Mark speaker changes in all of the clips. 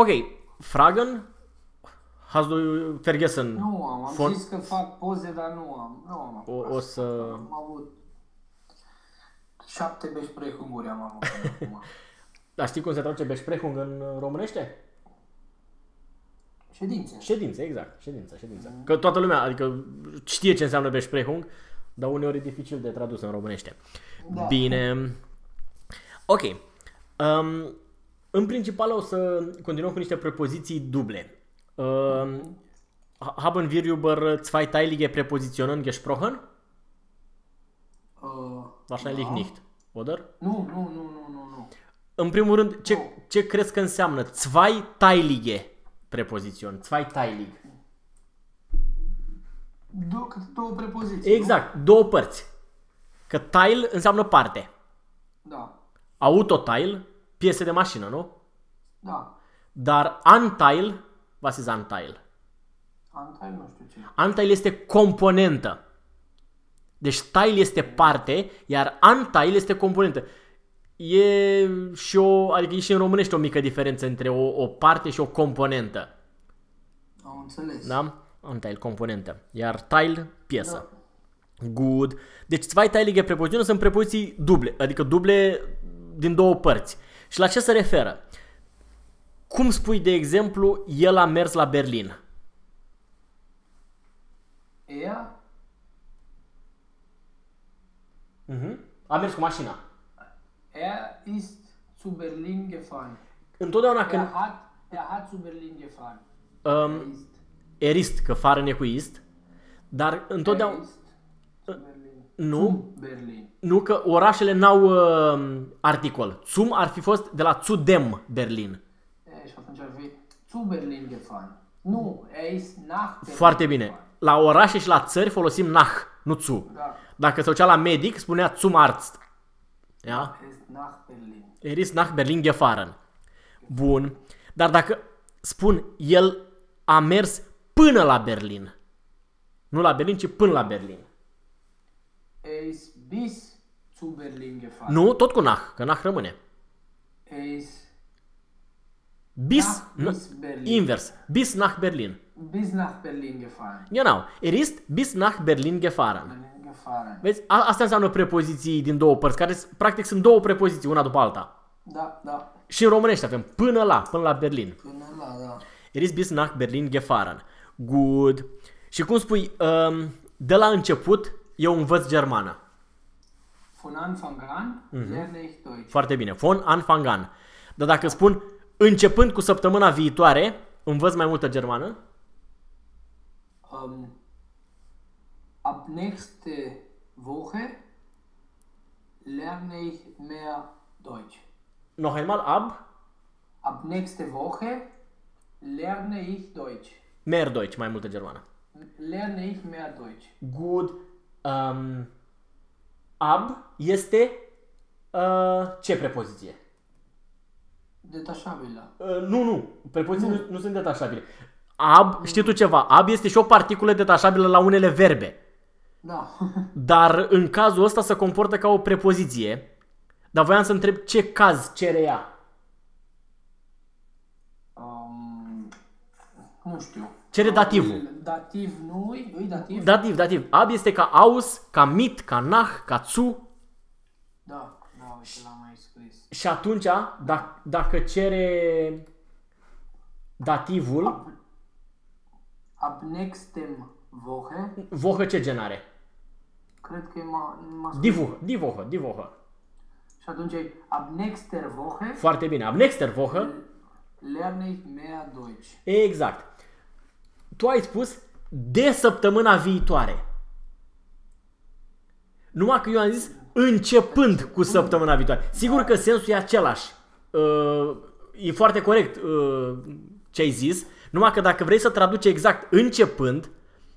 Speaker 1: Ok, Fragen? Hast du vergessen?
Speaker 2: Nu am, am
Speaker 1: Fon-
Speaker 2: zis că fac poze, dar nu am. Nu am
Speaker 1: O,
Speaker 2: apucat
Speaker 1: o
Speaker 2: să
Speaker 1: să...
Speaker 2: fac. Am avut șapte beșprehunguri am avut până acum.
Speaker 1: Dar știi cum se traduce Besprechung în românește?
Speaker 2: Ședințe.
Speaker 1: Ședință, exact. Ședință, ședință. Că toată lumea, adică știe ce înseamnă Besprechung, dar uneori e dificil de tradus în românește.
Speaker 2: Da.
Speaker 1: Bine. Ok. Um, în principal o să continuăm cu niște prepoziții duble. Um, haben wir über zweiteilige Präpositionen gesprochen?
Speaker 2: Uh,
Speaker 1: Wahrscheinlich
Speaker 2: da.
Speaker 1: nicht, oder?
Speaker 2: Nu, nu, nu, nu, nu, nu.
Speaker 1: În primul rând, ce,
Speaker 2: Nu.
Speaker 1: ce crezi că înseamnă zweiteilige prepozițiuni? Zweiteilig.
Speaker 2: Două, câte două prepoziții,
Speaker 1: Exact, două părți. Că tile înseamnă parte.
Speaker 2: nu? Da,
Speaker 1: Autotile, piese de mașină, nu?
Speaker 2: da.
Speaker 1: Dar antile, was ist antile?
Speaker 2: Antai nu știu ce.
Speaker 1: Antile este componentă. Deci tile este parte, iar antile este componentă. E și o, adică e și în românește o mică diferență între o, o parte și o componentă.
Speaker 2: Am înțeles.
Speaker 1: Da? Antile, componentă. Iar tile, piesă. Good. Deci zweiteilige prepozițiuni sunt prepoziții duble, adică duble din două părți. Și la ce se referă? Cum spui, de exemplu, el a mers la Berlin?
Speaker 2: Er,
Speaker 1: Uh-huh. A mers cu mașina.
Speaker 2: er ist zu Berlin gefahren.
Speaker 1: Întotdeauna
Speaker 2: Er
Speaker 1: când
Speaker 2: hat, er hat zu Berlin gefahren.
Speaker 1: um,
Speaker 2: Er ist,
Speaker 1: erist, că fară e cu ist, dar
Speaker 2: er
Speaker 1: întotdeauna...
Speaker 2: ist zu Berlin.
Speaker 1: Nu,
Speaker 2: Zum Berlin.
Speaker 1: nu că orașele n-au uh, articol. Zum ar fi fost de la Zudem Berlin.
Speaker 2: E, și atunci ar fi zu Berlin gefahren. Nu, er ist nach Berlin
Speaker 1: Foarte bine.
Speaker 2: gefahren.
Speaker 1: La orașe și la țări folosim nach, nu zu.
Speaker 2: Da,
Speaker 1: Dacă se ducea la medic, spunea zum Arzt. Ja?
Speaker 2: er ist nach Berlin.
Speaker 1: Er ist nach Berlin gefahren. Bun. Dar dacă spun el a mers până la Berlin. Nu la Berlin, ci până la Berlin.
Speaker 2: Er ist bis zu Berlin gefahren.
Speaker 1: Nu, tot cu nach, că nach rămâne.
Speaker 2: Er ist
Speaker 1: Bis,
Speaker 2: nach
Speaker 1: n-
Speaker 2: bis Berlin.
Speaker 1: invers, bis nach Berlin.
Speaker 2: Bis nach Berlin gefahren.
Speaker 1: Genau, er ist bis nach Berlin gefahren.
Speaker 2: Berlin gefahren.
Speaker 1: Vezi, a- astea înseamnă prepoziții din două părți, care s- practic sunt două prepoziții, una după alta.
Speaker 2: Da, da.
Speaker 1: Și în românește avem până la, până la Berlin.
Speaker 2: Până la, da.
Speaker 1: Er ist bis nach Berlin gefahren. Good. Și cum spui, um, de la început eu învăț germană.
Speaker 2: Von Anfang an lerne ich Deutsch.
Speaker 1: Foarte bine. Von Anfang an. Dar dacă spun începând cu săptămâna viitoare, învăț mai multă germană?
Speaker 2: Ähm, ab nächste Woche lerne ich mehr Deutsch.
Speaker 1: Noch einmal, ab,
Speaker 2: Ab nächste Woche lerne ich Deutsch.
Speaker 1: mehr Deutsch, mai multă germană.
Speaker 2: Lerne ich mehr Deutsch.
Speaker 1: Good. Um, ab este uh, ce prepoziție?
Speaker 2: Detașabilă.
Speaker 1: Uh, nu, nu. Prepoziții nu. nu sunt detașabile. Ab, știi tu ceva, ab este și o particulă detașabilă la unele verbe.
Speaker 2: Da.
Speaker 1: Dar în cazul ăsta se comportă ca o prepoziție. Dar voiam să întreb ce caz cere ea.
Speaker 2: um, nu știu.
Speaker 1: Cere dativul.
Speaker 2: Probabil Dativ nu îi, îi dativ?
Speaker 1: Dativ, dativ. Ab este ca aus, ca mit, ca nach, ca zu.
Speaker 2: Da, da, uite l-am mai scris.
Speaker 1: Și atunci, dacă, dacă cere dativul,
Speaker 2: Ab nächstem Woche,
Speaker 1: vohă ce gen are?
Speaker 2: cred că e ma, ma
Speaker 1: Die Woche, die Woche, die Woche.
Speaker 2: Și atunci e ab nächster Woche
Speaker 1: Foarte bine. Ab nächster Woche.
Speaker 2: lerne ich mehr Deutsch.
Speaker 1: Exact. Tu ai spus de săptămâna viitoare. Numai că eu am zis începând cu săptămâna viitoare. Sigur că sensul e același. Uh, e foarte corect uh, ce ai zis. Numai că dacă vrei să traduci exact începând,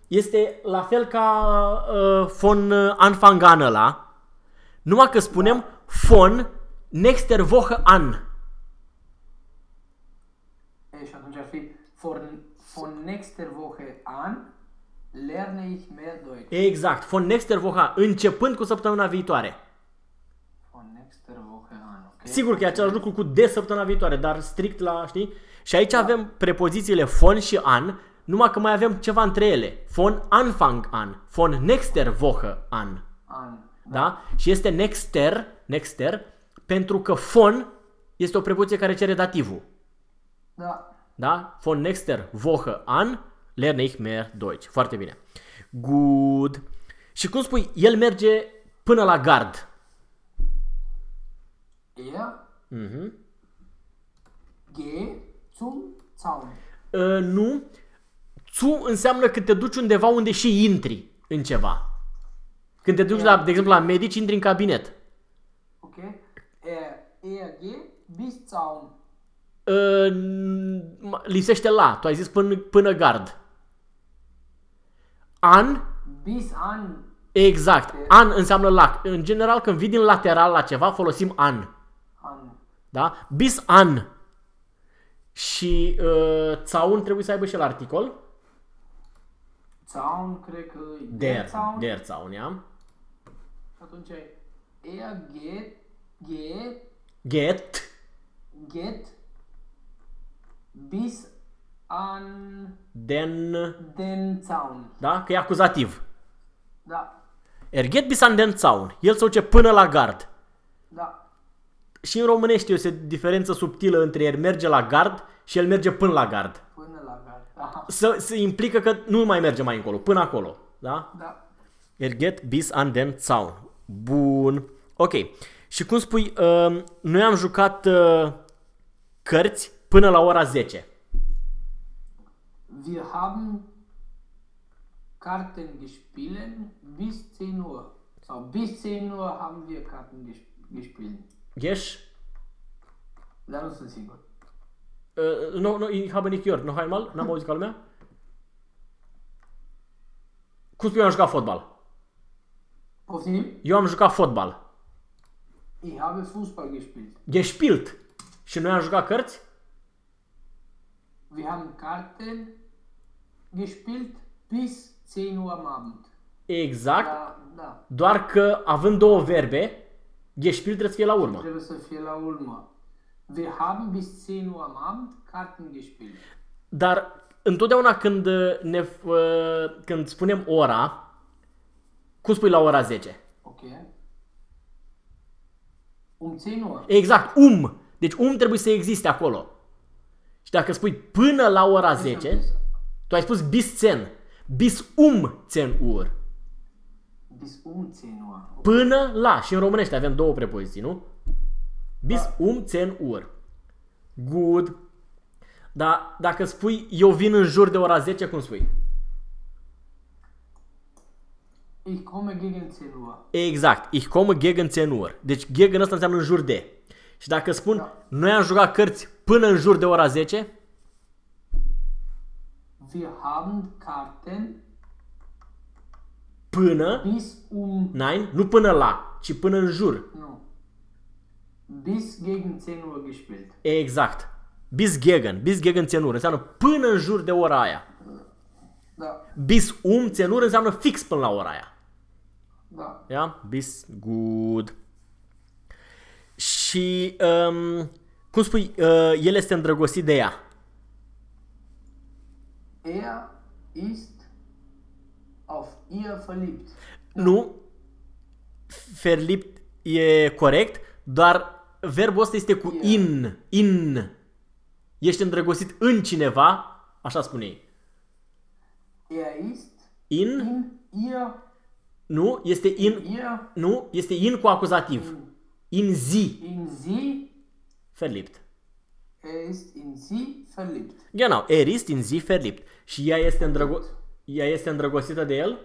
Speaker 1: este la fel ca uh, von Anfang an ăla. Numai că spunem von nächster Woche an.
Speaker 2: E, și atunci ar fi von, von nächster Woche an lerne ich mehr Deutsch.
Speaker 1: Exact, von nächster Woche, an, începând cu săptămâna viitoare.
Speaker 2: Von nächster Woche an, ok.
Speaker 1: Sigur că e același lucru cu de săptămâna viitoare, dar strict la, știi? Și aici avem prepozițiile von și an, numai că mai avem ceva între ele. Von Anfang an, von nächster Woche an.
Speaker 2: An.
Speaker 1: Da? Și este nexter, nexter, pentru că von este o prepoziție care cere dativul.
Speaker 2: Da.
Speaker 1: Da? Von nächster Woche an lerne ich mehr Deutsch. Foarte bine. Good. Și cum spui, el merge până la gard.
Speaker 2: Er
Speaker 1: Mhm.
Speaker 2: geht zum Zaun.
Speaker 1: Uh, nu. Zu înseamnă că te duci undeva unde și intri în ceva. Când te duci, la, de exemplu, la medici, intri în cabinet.
Speaker 2: Okay? Er, er geht bis Zaun.
Speaker 1: Uh, n- lipsește la. Tu ai zis până, până gard. An,
Speaker 2: Bis an.
Speaker 1: exact. An înseamnă la. În general, când vii din lateral la ceva, folosim an.
Speaker 2: An.
Speaker 1: Da? Bis an. Și uh, țaun trebuie să aibă și el articol.
Speaker 2: Zaun, cred că e
Speaker 1: Der,
Speaker 2: Zaun.
Speaker 1: der țaun, ia.
Speaker 2: Și atunci e er geht, geht,
Speaker 1: Get.
Speaker 2: Geht bis an
Speaker 1: Den.
Speaker 2: den Zaun.
Speaker 1: Da? Că e acuzativ.
Speaker 2: Da.
Speaker 1: Er geht bis an den Zaun. El se duce până la gard.
Speaker 2: Da.
Speaker 1: Și în românește este o diferență subtilă între el merge la gard și el merge până la gard.
Speaker 2: Până la gard. Da.
Speaker 1: Să, se implică că nu mai merge mai încolo, până acolo. Da?
Speaker 2: Da.
Speaker 1: Er geht bis an den Zaun. Bun. Ok. Și cum spui, uh, noi am jucat uh, cărți până la ora 10.
Speaker 2: Wir haben Karten gespielt bis 10 Uhr. So, bis 10 Uhr haben wir Karten ges- gespielt.
Speaker 1: Gesch?
Speaker 2: Dar nu sunt sigur.
Speaker 1: Uh, no, no, ich habe nicht gehört. Noch einmal? N-am auzit ca lumea? Cum spui, eu am jucat fotbal?
Speaker 2: Poftim?
Speaker 1: Eu am jucat fotbal.
Speaker 2: Ich habe Fußball gespielt.
Speaker 1: Gespielt. Și noi am jucat cărți?
Speaker 2: Wir haben Karten gespielt bis 10 Uhr am Abend.
Speaker 1: Exact.
Speaker 2: Da, da.
Speaker 1: Doar că având două verbe, gespielt trebuie să fie la urmă.
Speaker 2: Trebuie să fie la urmă. Wir haben bis 10 Uhr am Abend Karten gespielt.
Speaker 1: Dar întotdeauna când, uh, ne, uh, când spunem ora, cum spui la ora 10?
Speaker 2: Ok? Um 10 Uhr.
Speaker 1: Exact, um. Deci um trebuie să existe acolo. Și dacă spui până la ora 10, tu ai spus bis 10. Bis um 10 ur.
Speaker 2: Bis um 10 Uhr.
Speaker 1: Până la. Și în românește avem două prepoziții, nu? Bis um 10 ur. Good. Dar dacă spui eu vin în jur de ora 10, cum spui?
Speaker 2: Ich komme gegen 10 Uhr.
Speaker 1: Exact. Ich komme gegen 10 Uhr. Deci gegen ăsta înseamnă în jur de. Și dacă spun
Speaker 2: Da.
Speaker 1: noi am jucat cărți până în jur de ora 10,
Speaker 2: Wir haben Karten
Speaker 1: până,
Speaker 2: bis um,
Speaker 1: nein, nu până la, ci până în jur.
Speaker 2: no, bis gegen 10 Uhr gespielt.
Speaker 1: Exact. Bis gegen, bis gegen 10 Uhr înseamnă până în jur de ora aia.
Speaker 2: Da,
Speaker 1: Bis um 10 Uhr înseamnă fix până la ora aia.
Speaker 2: da.
Speaker 1: Ja? Bis good. Și um, cum spui, uh, el este îndrăgostit de ea.
Speaker 2: Er ist auf ihr verliebt.
Speaker 1: Nu, verliebt e corect, dar verbul ăsta este cu
Speaker 2: Yeah.
Speaker 1: in, in. Ești îndrăgostit în cineva, așa spune ei.
Speaker 2: Er ist
Speaker 1: In,
Speaker 2: in ihr,
Speaker 1: nu, este in,
Speaker 2: ihr,
Speaker 1: nu, este in cu acuzativ. In zi,
Speaker 2: in sie,
Speaker 1: verliebt.
Speaker 2: er ist in sie verliebt.
Speaker 1: Genau, er ist in zi verliebt. Și ea este, îndrăgo- ea este îndrăgostită de el?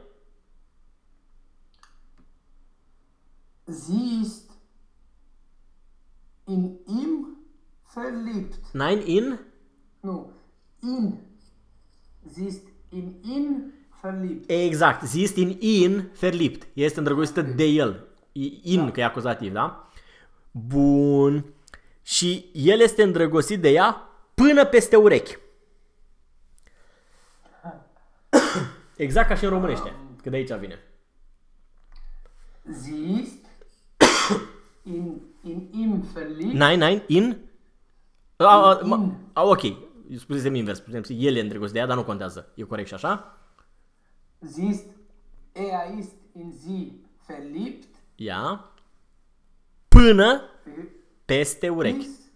Speaker 2: Sie ist in ihm verliebt.
Speaker 1: Nein, in?
Speaker 2: No, in. Sie ist in ihn verliebt.
Speaker 1: Exact, sie ist in ihn verliebt. Ea este îndrăgostită de el. I- In, că e acuzativ, da? Bun. Și el este îndrăgostit de ea până peste urechi. Exact ca și în românește, că de aici vine.
Speaker 2: Sie ist in in ihm verliebt.
Speaker 1: Nein, nein, in... A, a,
Speaker 2: In.
Speaker 1: ma, a, ok, spusesem invers, spusesem el e îndrăgostit de ea, dar nu contează. E corect și așa?
Speaker 2: Sie ist, er ist in sie verliebt.
Speaker 1: Ia. Până peste urechi.
Speaker 2: Bis,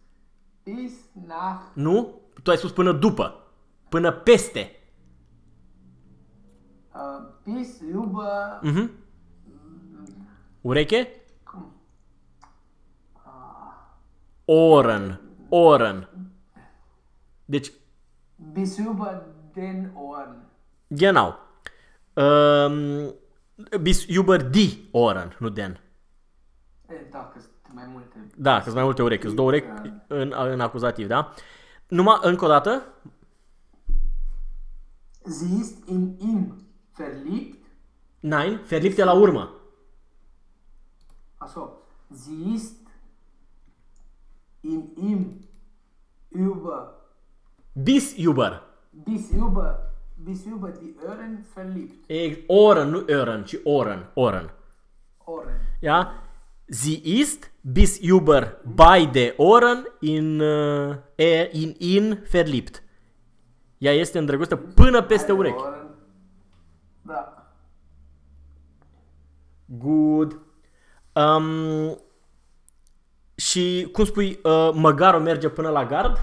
Speaker 2: bis nach,
Speaker 1: Nu? Tu ai spus până după. Până peste.
Speaker 2: äh, bis über,
Speaker 1: Mhm. Ureche?
Speaker 2: cum?
Speaker 1: Oren. Oren. Deci,
Speaker 2: bis über den Ohren.
Speaker 1: genau. Um, bis über die Oren, nu den.
Speaker 2: E, da, că sunt mai multe.
Speaker 1: Da, că sunt mai multe urechi. Sunt două urechi în, în acuzativ, da? Numai, încă o dată,
Speaker 2: Sie ist in ihm verliebt.
Speaker 1: nein, verliebt e la urmă.
Speaker 2: Achso, sie ist in ihm über,
Speaker 1: Bis über.
Speaker 2: bis über, bis über die Ohren verliebt.
Speaker 1: E Oren, nu Oren, ci Oren. Oren.
Speaker 2: Ohren.
Speaker 1: Ja? Sie ist bis über beide Ohren in, uh, e- in in verliebt. Ea este îndrăgostită până peste urechi.
Speaker 2: Ohren. Da.
Speaker 1: Good. Um, și cum spui, uh, măgarul merge până la gard?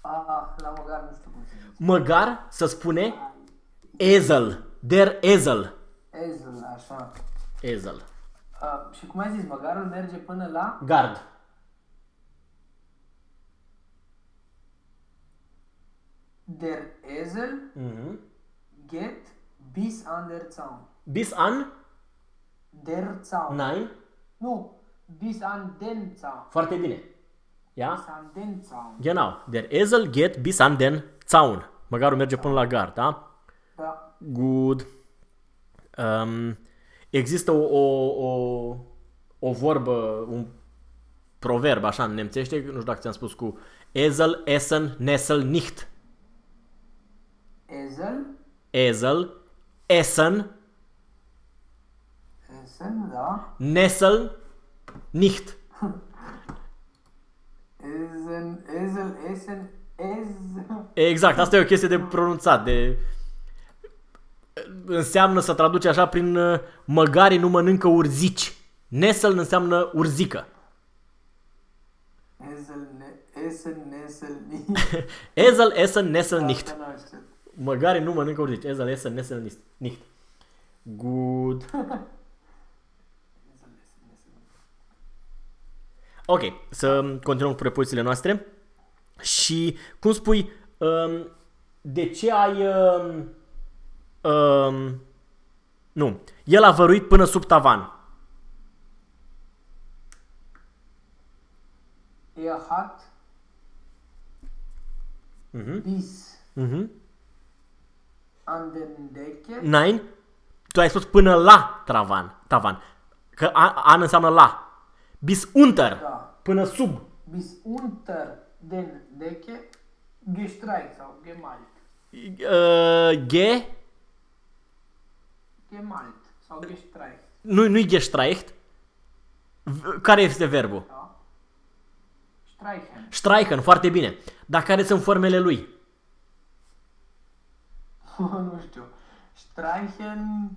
Speaker 2: Ah, la măgar nu știu cum se zice.
Speaker 1: Măgar să spune ezel. Der ezel.
Speaker 2: Ezel, așa.
Speaker 1: Ezel.
Speaker 2: Uh, și cum ai zis, măgarul merge până la
Speaker 1: Gard.
Speaker 2: der Esel
Speaker 1: Mhm.
Speaker 2: geht bis an der Zaun.
Speaker 1: Bis an?
Speaker 2: Der Zaun.
Speaker 1: Nein.
Speaker 2: Nu, bis an den Zaun.
Speaker 1: Foarte bine.
Speaker 2: Bis
Speaker 1: Ja?
Speaker 2: an den Zaun.
Speaker 1: Genau. Der Esel geht bis an den Zaun. Măgarul merge până la gard, da?
Speaker 2: Da.
Speaker 1: Good. Um, există o, o, o, o vorbă, un proverb așa în nemțește, nu știu dacă ți-am spus cu Esel, Essen, Nessel, nicht.
Speaker 2: Esel,
Speaker 1: Esel, Essen,
Speaker 2: Essen, da.
Speaker 1: Nessel, nicht.
Speaker 2: Essen, Esel, Essen, Ez.
Speaker 1: Exact, asta e o chestie de pronunțat, de... Înseamnă să traduce așa prin uh, măgarii nu mănâncă urzici. Nessel înseamnă urzică.
Speaker 2: Esel, ne, Essen, Nessel, nicht.
Speaker 1: Esel, Essen, Nessel, nicht.
Speaker 2: Asta nu știu.
Speaker 1: Măgare nu mănâncă urzici. Esel, Essen, Nessel, nicht. nicht. Good.
Speaker 2: Esel, Essen, Nessel.
Speaker 1: Ok, să continuăm cu prepozițiile noastre. Și cum spui, um, de ce ai... Um, um, nu, el a văruit până sub tavan.
Speaker 2: Er hat
Speaker 1: Mhm.
Speaker 2: bis
Speaker 1: Mhm.
Speaker 2: an den Decke
Speaker 1: Nein, tu ai spus până la tavan. tavan. Că an, an înseamnă la. Bis unter,
Speaker 2: Da.
Speaker 1: până sub.
Speaker 2: bis unter den Decke gestreicht sau gemalt.
Speaker 1: Uh, ge,
Speaker 2: Gemalt sau gestreicht.
Speaker 1: nu, nu-i gestreicht. V- Care este verbul?
Speaker 2: Da? Streichen.
Speaker 1: Streichen, foarte bine. Dar care sunt formele lui?
Speaker 2: nu știu. Streichen,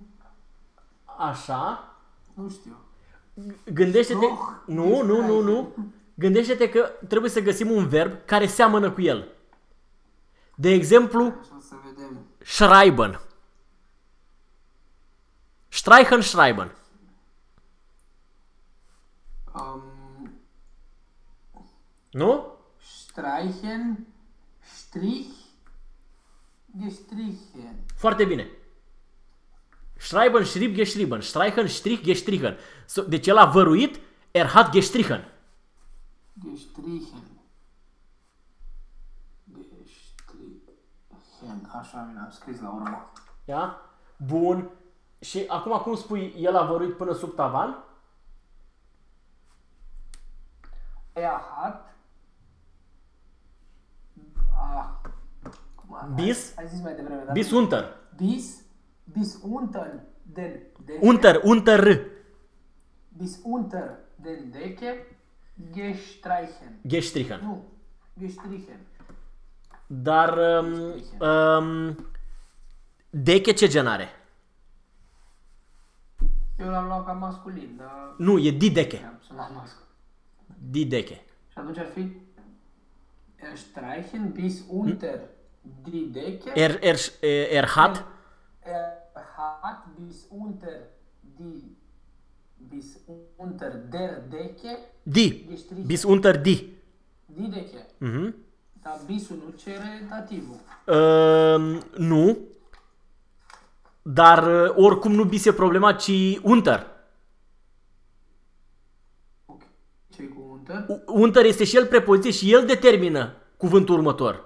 Speaker 1: Așa.
Speaker 2: nu știu.
Speaker 1: Gândește-te...
Speaker 2: Doch,
Speaker 1: Nu, nu, nu, nu. Gândește-te că trebuie să găsim un verb care seamănă cu el. De exemplu,
Speaker 2: Așa să vedem.
Speaker 1: schreiben. Streichen, schreiben.
Speaker 2: Um,
Speaker 1: Nu?
Speaker 2: streichen, Strich, gestrichen.
Speaker 1: Foarte bine. Schreiben, schrieb, geschrieben. Streichen, strich, gestrichen. So- Deci el a văruit, er hat gestrichen.
Speaker 2: Gestrichen. Gestrichen. Așa mi am scris la urmă.
Speaker 1: Da? Bun. Și acum cum spui, el a văruit până sub tavan?
Speaker 2: Er hat. Ah. Cum a-
Speaker 1: Bis?
Speaker 2: Ai zis mai devreme, da?
Speaker 1: Bis unter.
Speaker 2: Bis. Bis unter den Decke.
Speaker 1: Unter, unter.
Speaker 2: bis unter den Decke gestreichen.
Speaker 1: Gestrichen.
Speaker 2: Nu, gestrichen.
Speaker 1: Dar um, um, deche ce gen are?
Speaker 2: Eu l-am luat ca masculin, dar
Speaker 1: Nu, e di deche.
Speaker 2: am să luat masculin.
Speaker 1: Di deche.
Speaker 2: Și atunci ar fi streichen bis unter die Decke.
Speaker 1: Er, er, er hat?
Speaker 2: Er hat bis unter die bis unter der Decke
Speaker 1: Di.
Speaker 2: gestrichen.
Speaker 1: Bis unter di.
Speaker 2: Die Decke.
Speaker 1: Mhm.
Speaker 2: Dar bisul nu cere dativul.
Speaker 1: Um, nu. Dar uh, oricum nu bis e problema, ci unter.
Speaker 2: Ok. ce cu unter?
Speaker 1: U- Unter este și el prepoziție și el determină cuvântul următor.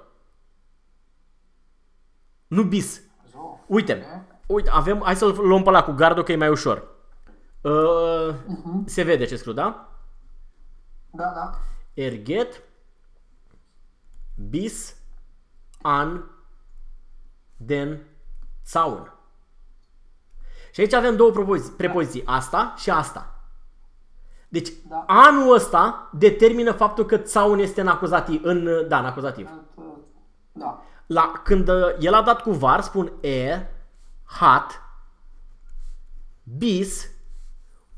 Speaker 1: Nu bis.
Speaker 2: So.
Speaker 1: Uite, uite, avem, hai să-l luăm pe ăla cu gardul că e mai ușor. Uh, Se vede ce scriu, da?
Speaker 2: Da, da.
Speaker 1: Erget bis an den Zaun. Și aici avem două propoziții, prepoziții, asta și asta. Deci
Speaker 2: Da.
Speaker 1: anul ăsta determină faptul că Zaun este în acuzativ, în, da, în acuzativ.
Speaker 2: Da.
Speaker 1: La, când uh, el a dat cu var, spun er, hat, bis,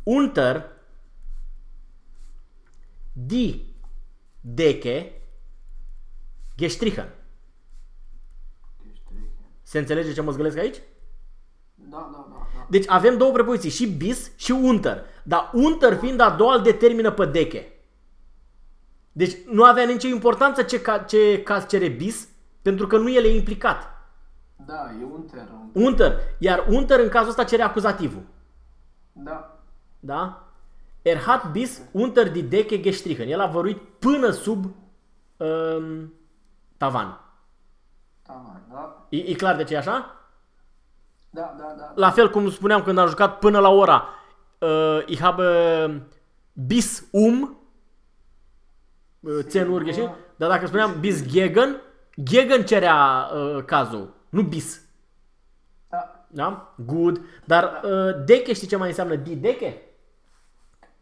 Speaker 1: unter, die Decke gestrichen. Se înțelege ce mă zgălesc aici?
Speaker 2: Da, da, da, da.
Speaker 1: Deci avem două prepoziții, și bis și unter. Dar unter fiind a doua îl determină pe deche. Deci nu avea nicio importanță ce, ca, ce caz cere bis, pentru că nu el e implicat.
Speaker 2: Da, e unter. un-
Speaker 1: Unter. Iar unter în cazul ăsta cere acuzativul.
Speaker 2: Da.
Speaker 1: Da? Er hat bis unter die Decke gestrichen. El a văruit până sub um, tavan.
Speaker 2: Da, da.
Speaker 1: E, e clar de ce e așa?
Speaker 2: Da, da, da.
Speaker 1: La fel cum spuneam când am jucat până la ora uh, ich habe bis um uh, zen Uhr geschrieben, dar dacă spuneam bis gegen, gegen cerea uh, cazul, nu bis.
Speaker 2: Da.
Speaker 1: Da? Good. Dar uh, deche știi ce mai înseamnă di deche?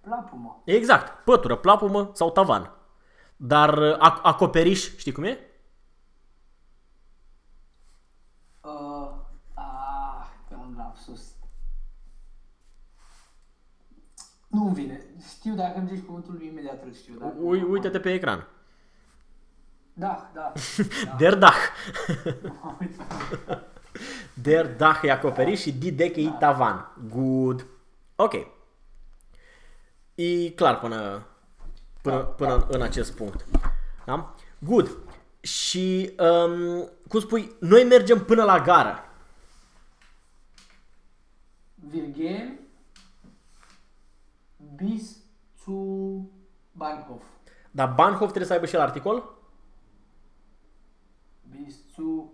Speaker 2: Plapumă.
Speaker 1: Exact, pătură, plapumă sau tavan. Dar uh, ac- acoperiș, știi cum e?
Speaker 2: Uh, ah, că un lapsus. Nu-mi vine. Știu dacă îmi zici cuvântul imediat îl știu. Dar...
Speaker 1: Ui, uite-te pe ecran.
Speaker 2: Da, da.
Speaker 1: Der Dach.
Speaker 2: Uite.
Speaker 1: Der Dach e acoperiș și di deche e tavan. Good. Ok. E clar până, până, până în, în acest punct. Da? Good. Și, um, cum spui, noi mergem până la gară.
Speaker 2: Wir gehen bis zu Bahnhof.
Speaker 1: Dar Bahnhof trebuie să aibă și el articol?
Speaker 2: Bis zu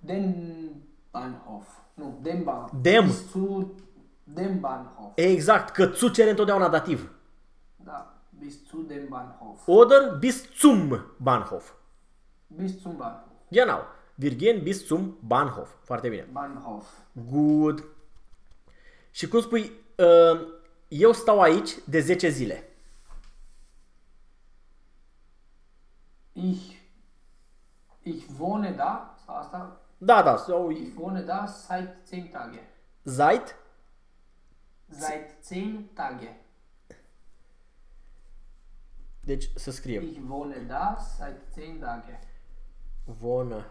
Speaker 2: den Bahnhof. Nu, den Bahnhof.
Speaker 1: Dem.
Speaker 2: Bis zu den Bahnhof.
Speaker 1: Exact, că țu cere întotdeauna dativ.
Speaker 2: Da, bis zu den Bahnhof.
Speaker 1: Oder bis zum Bahnhof.
Speaker 2: Bis zum Bahnhof.
Speaker 1: Genau. Wir gehen bis zum Bahnhof. Foarte bine.
Speaker 2: Bahnhof.
Speaker 1: Good. Și cum spui, uh, eu stau aici de 10 zile.
Speaker 2: Ich, ich wohne da, sau asta,
Speaker 1: Da, da, sau
Speaker 2: ich wohne da seit 10 Tage.
Speaker 1: Zeit,
Speaker 2: Seit 10 Tage.
Speaker 1: deci să scriem.
Speaker 2: Ich wohne da seit 10 Tage.
Speaker 1: Wohne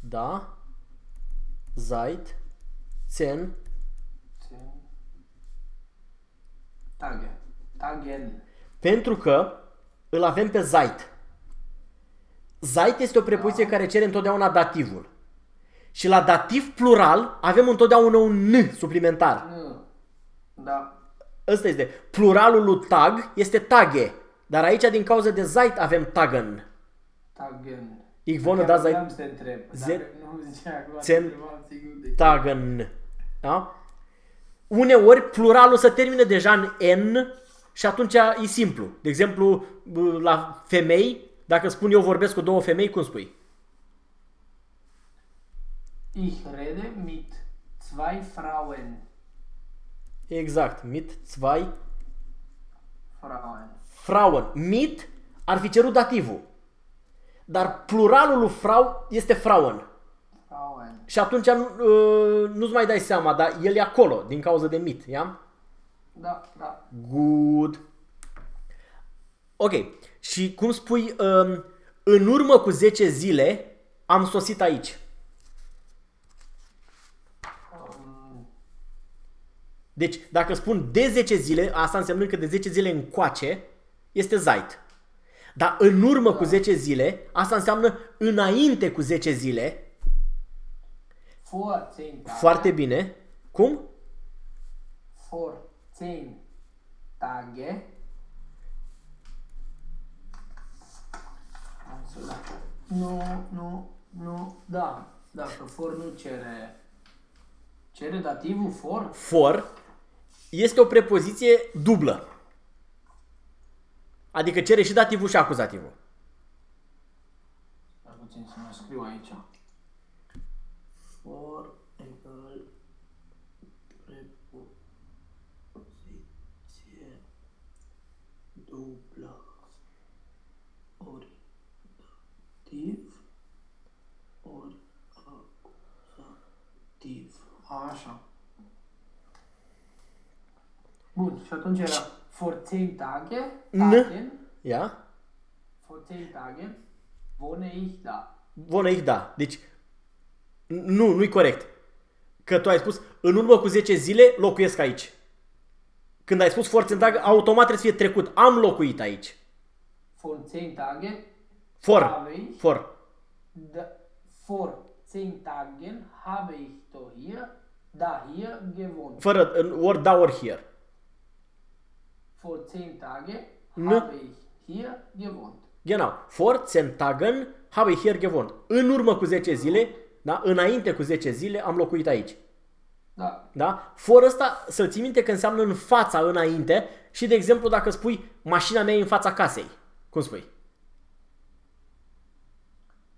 Speaker 1: da, Zeit, 10
Speaker 2: 10 Tage. Tagen.
Speaker 1: Pentru că îl avem pe Zeit. Zeit este o prepoziție care cere întotdeauna dativul. Și la dativ plural avem întotdeauna un N suplimentar.
Speaker 2: Nu. Da.
Speaker 1: Ăsta este. Pluralul lui tag este tage. Dar aici din cauza de Zeit avem tagen.
Speaker 2: Tagen.
Speaker 1: Ich wohne
Speaker 2: Chiar
Speaker 1: da seit
Speaker 2: vreau să te întreb.
Speaker 1: ze-
Speaker 2: Dacă nu zicea acum,
Speaker 1: zehn
Speaker 2: te întrebam sigur de ce.
Speaker 1: tagen. Da? Uneori pluralul se termină deja în N și atunci e simplu. De exemplu, bă, la femei, dacă spun eu vorbesc cu două femei, cum spui?
Speaker 2: Ich rede mit zwei Frauen.
Speaker 1: Exact. Mit zwei
Speaker 2: Frauen.
Speaker 1: Frauen. Mit ar fi cerut dativul. Dar pluralul lui Frau este Frauen.
Speaker 2: Frauen.
Speaker 1: Și atunci uh, nu-ți mai dai seama, dar el e acolo, din cauza de mit, ia?
Speaker 2: Da, da.
Speaker 1: Good. Ok. Și cum spui, um, în urmă cu 10 zile am sosit aici.
Speaker 2: Um,
Speaker 1: Deci, dacă spun de 10 zile, asta înseamnă că de 10 zile încoace este Zeit. Dar în urmă cu 10 zile, asta înseamnă înainte cu 10 zile.
Speaker 2: Vor 10 Tage.
Speaker 1: Foarte bine. Cum?
Speaker 2: Vor 10 Tage. Am să- da. Nu, nu, nu, da. Dacă for nu cere... Cere dativul for?
Speaker 1: For este o prepoziție dublă. Adică cere și dativul și acuzativul.
Speaker 2: Dar puțin să mă scriu aici. For egal prepoziție dublă ori dativ ori acuzativ. Așa. Bun, și atunci era for 10 Tage,
Speaker 1: N.
Speaker 2: Tagen,
Speaker 1: Ia?
Speaker 2: vor 10 Tagen wohne ich da.
Speaker 1: Von aici, da. Deci, nu, nu-i corect. Că tu ai spus, în urmă cu 10 zile locuiesc aici. Când ai spus forță întreagă, automat trebuie să fie trecut. Am locuit aici.
Speaker 2: Vor 10 Tage
Speaker 1: For.
Speaker 2: habe ich
Speaker 1: For.
Speaker 2: Da, vor zehn Tagen habe ich da hier, da hier gewohnt.
Speaker 1: Fără, în- ori da, ori here.
Speaker 2: Vor zehn Tagen
Speaker 1: N.
Speaker 2: habe ich hier gewohnt.
Speaker 1: Genau. For zehn Tagen habe ich hier gewohnt. În urmă cu 10 zile, da? Înainte cu 10 zile am locuit aici.
Speaker 2: Da,
Speaker 1: Da? For ăsta, să ții minte că înseamnă în fața, înainte și, de exemplu, dacă spui mașina mea e în fața casei. Cum spui?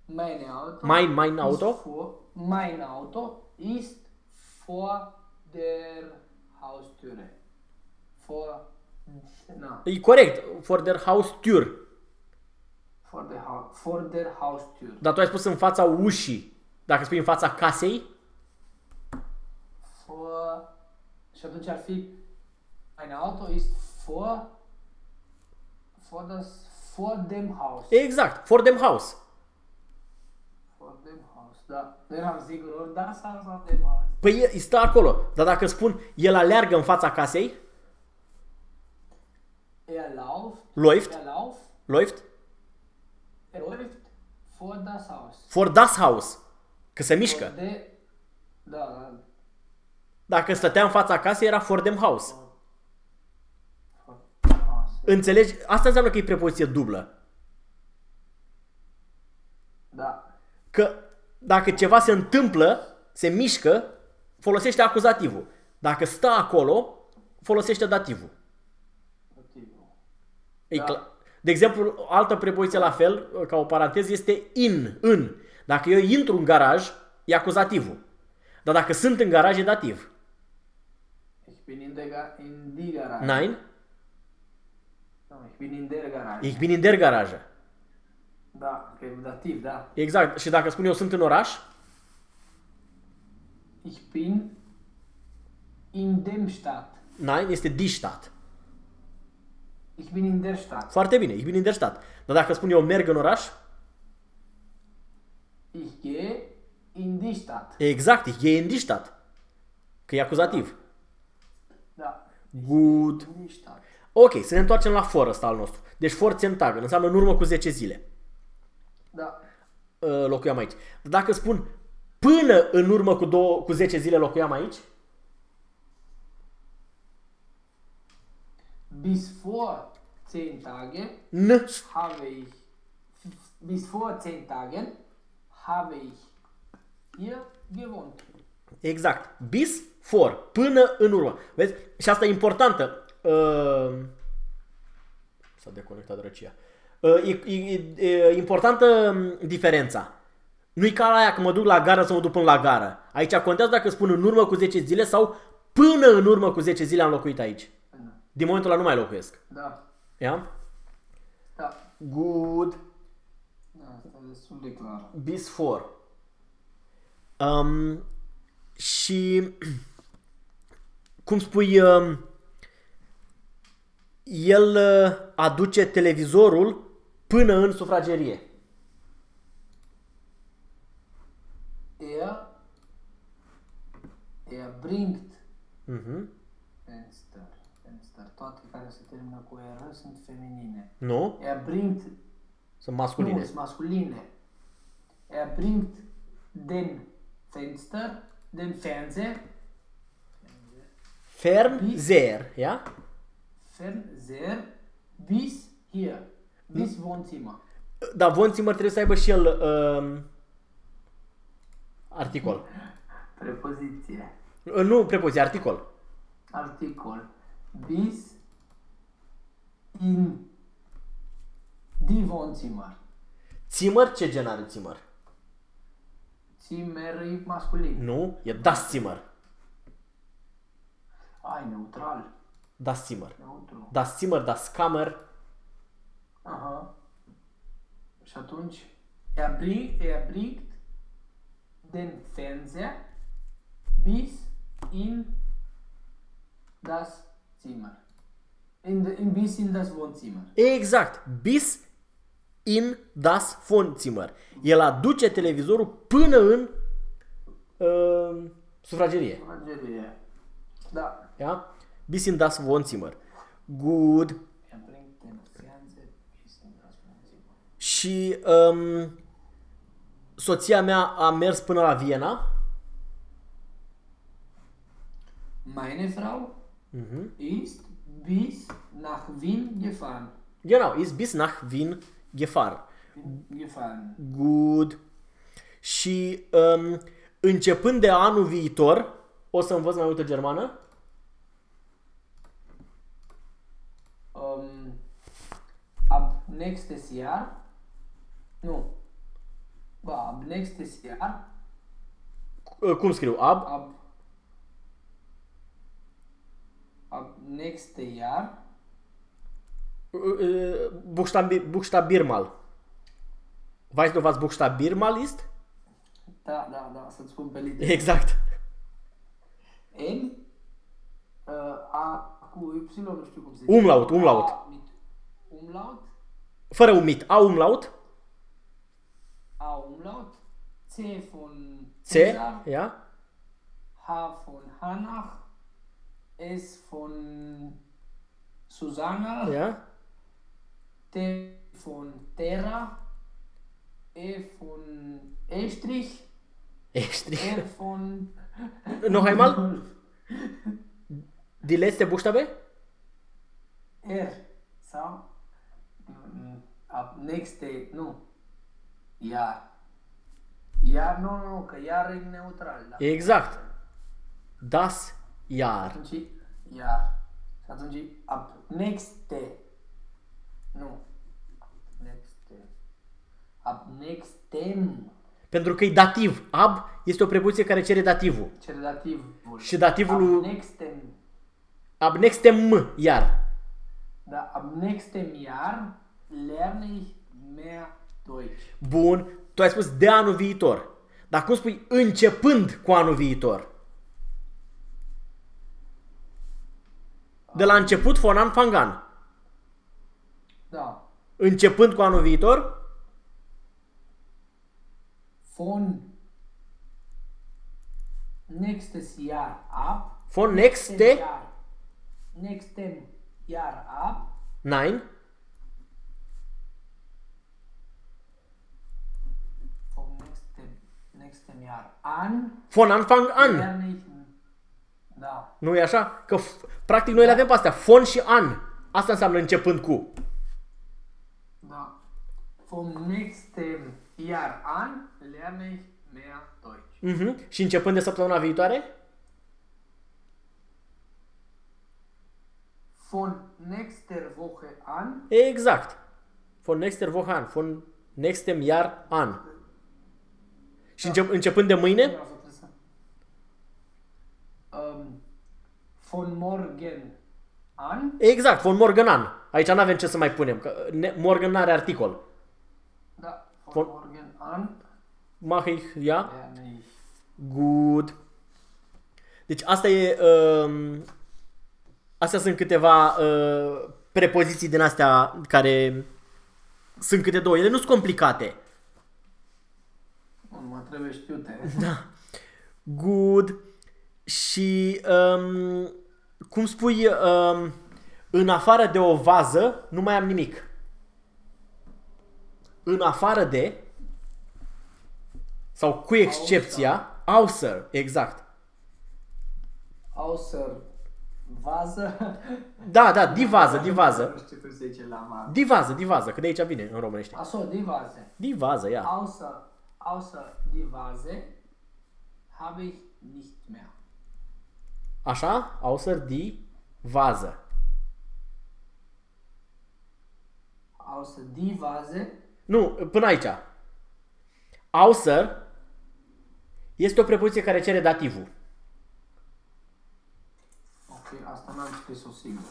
Speaker 2: mein Auto.
Speaker 1: Mein- mein
Speaker 2: ist
Speaker 1: Auto?
Speaker 2: Vor, mein Auto ist vor der Haustüre. Vor, na,
Speaker 1: E corect. For der Haustür.
Speaker 2: vor der, ha vor der Haustür.
Speaker 1: Dar tu ai spus în fața ușii. Dacă spui în fața casei,
Speaker 2: Vor, și atunci ar fi, mein Auto ist vor, vor das, vor dem Haus.
Speaker 1: exact. For dem Haus.
Speaker 2: Vor dem Haus, da. Nu eram sigur, ori da sau sau dem Haus.
Speaker 1: Păi e- stă acolo. Dar dacă spun el aleargă în fața casei,
Speaker 2: Er lauft,
Speaker 1: läuft,
Speaker 2: er lauft,
Speaker 1: läuft,
Speaker 2: er läuft vor das Haus.
Speaker 1: for das Haus. Că se mișcă.
Speaker 2: Vor de, da, da,
Speaker 1: Dacă stătea în fața casei, era for dem Haus.
Speaker 2: vor dem Haus.
Speaker 1: Înțelegi? Asta înseamnă că e prepoziție dublă.
Speaker 2: Da,
Speaker 1: Că dacă ceva se întâmplă, se mișcă, folosește acuzativul. Dacă stă acolo, folosește dativul.
Speaker 2: motivul.
Speaker 1: E
Speaker 2: Da.
Speaker 1: clar. De exemplu, o altă prepoziție la fel, ca o paranteză, este in, în. Dacă eu intru în garaj, e acuzativul. Dar dacă sunt în garaj, e dativ.
Speaker 2: Ich bin in, der, Ga- in die Garage.
Speaker 1: Nein?
Speaker 2: No, ich bin in der Garage.
Speaker 1: Ich bin in der Garage.
Speaker 2: Da, că e dativ, da.
Speaker 1: Exact. Și dacă spun eu sunt în oraș,
Speaker 2: Ich bin in dem Stadt.
Speaker 1: nein, este die Stadt.
Speaker 2: Ich bin in der Stadt.
Speaker 1: Foarte bine, ich bin in der Stadt. Dar dacă spun eu merg în oraș,
Speaker 2: Ich gehe in die Stadt.
Speaker 1: exact, ich gehe in die Stadt. Că e acuzativ.
Speaker 2: Da.
Speaker 1: Good.
Speaker 2: In die Stadt.
Speaker 1: Ok, să ne întoarcem la for ăsta al nostru. Deci for Centagon înseamnă în urmă cu 10 zile.
Speaker 2: Da.
Speaker 1: uh, locuiam aici. Dacă spun până în urmă cu, două, cu 10 zile locuiam aici,
Speaker 2: Bis vor 10 Tage
Speaker 1: n,
Speaker 2: habe ich, bis vor 10 Tagen habe ich hier gewohnt.
Speaker 1: exact, bis, for, până în urmă. Vezi? Și asta e importantă. Uh, s-a deconectat drăcia. Uh, e, e, e importantă um, diferența. Nu-i ca la aia că mă duc la gară să mă duc până la gară. Aici contează dacă spun în urmă cu 10 zile sau până în urmă cu 10 zile am locuit aici.
Speaker 2: Până.
Speaker 1: Din momentul ăla nu mai locuiesc.
Speaker 2: Da.
Speaker 1: Ja?
Speaker 2: Da.
Speaker 1: Good.
Speaker 2: Da, asta e destul de clar.
Speaker 1: bis 4. Um, și cum spui, um, el uh, aduce televizorul până în sufragerie.
Speaker 2: Er, er bringt
Speaker 1: Mhm.
Speaker 2: Fenster. Fenster. Toate care se termină cu er sunt feminine.
Speaker 1: Nu?
Speaker 2: Er bringt
Speaker 1: Sunt
Speaker 2: Nu,
Speaker 1: masculine.
Speaker 2: sunt masculine. Er bringt den Fenster, den Fernseher,
Speaker 1: Fernseher, ja?
Speaker 2: Fernseher bis hier, bis Wohnzimmer.
Speaker 1: Dar Wohnzimmer trebuie să aibă și el um, articol.
Speaker 2: Prepoziție.
Speaker 1: Uh, Nu prepoziție, articol.
Speaker 2: Articol. Bis in die Wohnzimmer.
Speaker 1: Zimmer, ce gen are Zimmer?
Speaker 2: Zimmer e masculin.
Speaker 1: Nu, e das Zimmer.
Speaker 2: Ai, neutral.
Speaker 1: Das Zimmer.
Speaker 2: Neutru.
Speaker 1: Das Zimmer, das Kammer.
Speaker 2: Aha. Și atunci, er bringt, er bringt den Fernseher bis in das Zimmer. In, de, in bis in das Wohnzimmer.
Speaker 1: Exact. Bis in das Wohnzimmer. El aduce televizorul până în uh, sufragerie.
Speaker 2: Tragerie. Da.
Speaker 1: Ja? Bis in das Wohnzimmer. Good.
Speaker 2: Er bringt den Fernseher bis in das Wohnzimmer.
Speaker 1: Și um, soția mea a mers până la Viena.
Speaker 2: Meine Frau ist bis nach Wien gefahren.
Speaker 1: Genau, ist bis nach Wien gefahren.
Speaker 2: Gefahren.
Speaker 1: Good. Și um, începând de anul viitor, o să învăț mai multă germană.
Speaker 2: Ähm, ab nächstes Jahr, nu, ba, ab nächstes Jahr,
Speaker 1: Uh, Cum scriu? Ab?
Speaker 2: ab, ab nächste Jahr,
Speaker 1: Uh, uh, Buchstabi, Buchstabier mal. Weißt du, was Buchstabier mal ist?
Speaker 2: da, da, da, să-ți spun pe litere.
Speaker 1: Exact.
Speaker 2: N, uh, A cu Y, nu știu cum se zice.
Speaker 1: Umlaut, umlaut.
Speaker 2: A, mit umlaut,
Speaker 1: Fără umit. A umlaut.
Speaker 2: A umlaut, C von
Speaker 1: C.
Speaker 2: Cäsar,
Speaker 1: Ja?
Speaker 2: H von Hannach, S von Susanna,
Speaker 1: Ja?
Speaker 2: T von Terra, E von Estrich,
Speaker 1: Ești.
Speaker 2: R von
Speaker 1: Noch einmal? Die letzte Buchstabe?
Speaker 2: R sau mm, ab nächste, nu, iar. Iar, nu, nu, că iar e neutral, da?
Speaker 1: Exact. Das Jahr.
Speaker 2: Atunci, iar. Și atunci, ab nexte, nu, nexte, ab nextem,
Speaker 1: Pentru că e dativ. Ab este o prepoziție care cere dativul.
Speaker 2: cere dativul.
Speaker 1: Și dativul
Speaker 2: Ab
Speaker 1: lui-
Speaker 2: nextem,
Speaker 1: Ab nextem iar.
Speaker 2: da, ab nextem iar lerne ich mehr Deutsch.
Speaker 1: Bun. Tu ai spus de anul viitor. Dar cum spui începând cu anul viitor? De la început, von Anfang an.
Speaker 2: Da,
Speaker 1: Începând cu anul viitor,
Speaker 2: von nächstes Jahr ab.
Speaker 1: von
Speaker 2: Nächstem
Speaker 1: nächste,
Speaker 2: Jahr, nächstem Jahr ab.
Speaker 1: nein,
Speaker 2: Vom nächsten, nächsten Jahr an.
Speaker 1: von Anfang an.
Speaker 2: Lerne ich, da,
Speaker 1: Nu e așa? Că f- practic noi le avem pe astea, von și an. Asta înseamnă începând cu.
Speaker 2: Da. Vom nächsten Jahr an lerne ich mehr Deutsch.
Speaker 1: Mhm. Și începând de săptămâna viitoare?
Speaker 2: Von nächster Woche an.
Speaker 1: Exact. Von nächster Woche an. Von nächstem Jahr an. Și încep, începând de mâine?
Speaker 2: Ja, so das- Ähm, von morgen an.
Speaker 1: Exact, von Morgan an. Aici nu avem ce să mai punem, că ne- Morgan are articol.
Speaker 2: Da, von
Speaker 1: Von-
Speaker 2: morgen an.
Speaker 1: Mach ich, ja?
Speaker 2: Lerne ich.
Speaker 1: Good. Deci asta e... Um, astea sunt câteva uh, prepoziții din astea care sunt câte două. Ele nu sunt complicate.
Speaker 2: Nu mă trebuie știute.
Speaker 1: Good. Și um, cum spui, um, în afară de o vază, nu mai am nimic. În afară de sau cu excepția, außer, exact.
Speaker 2: Außer vază.
Speaker 1: Da, da, divază, divază.
Speaker 2: Nu știu cum se zice la mare.
Speaker 1: Divază, divază, că de aici vine în românește.
Speaker 2: Achso, die Vase.
Speaker 1: Divază, ia.
Speaker 2: Außer, außer die Vase habe ich nicht mehr.
Speaker 1: Așa? Außer die vază.
Speaker 2: Außer die Vase
Speaker 1: Nu, până aici. Außer este o prepoziție care cere dativul.
Speaker 2: Ok, asta n-am scris-o sigur.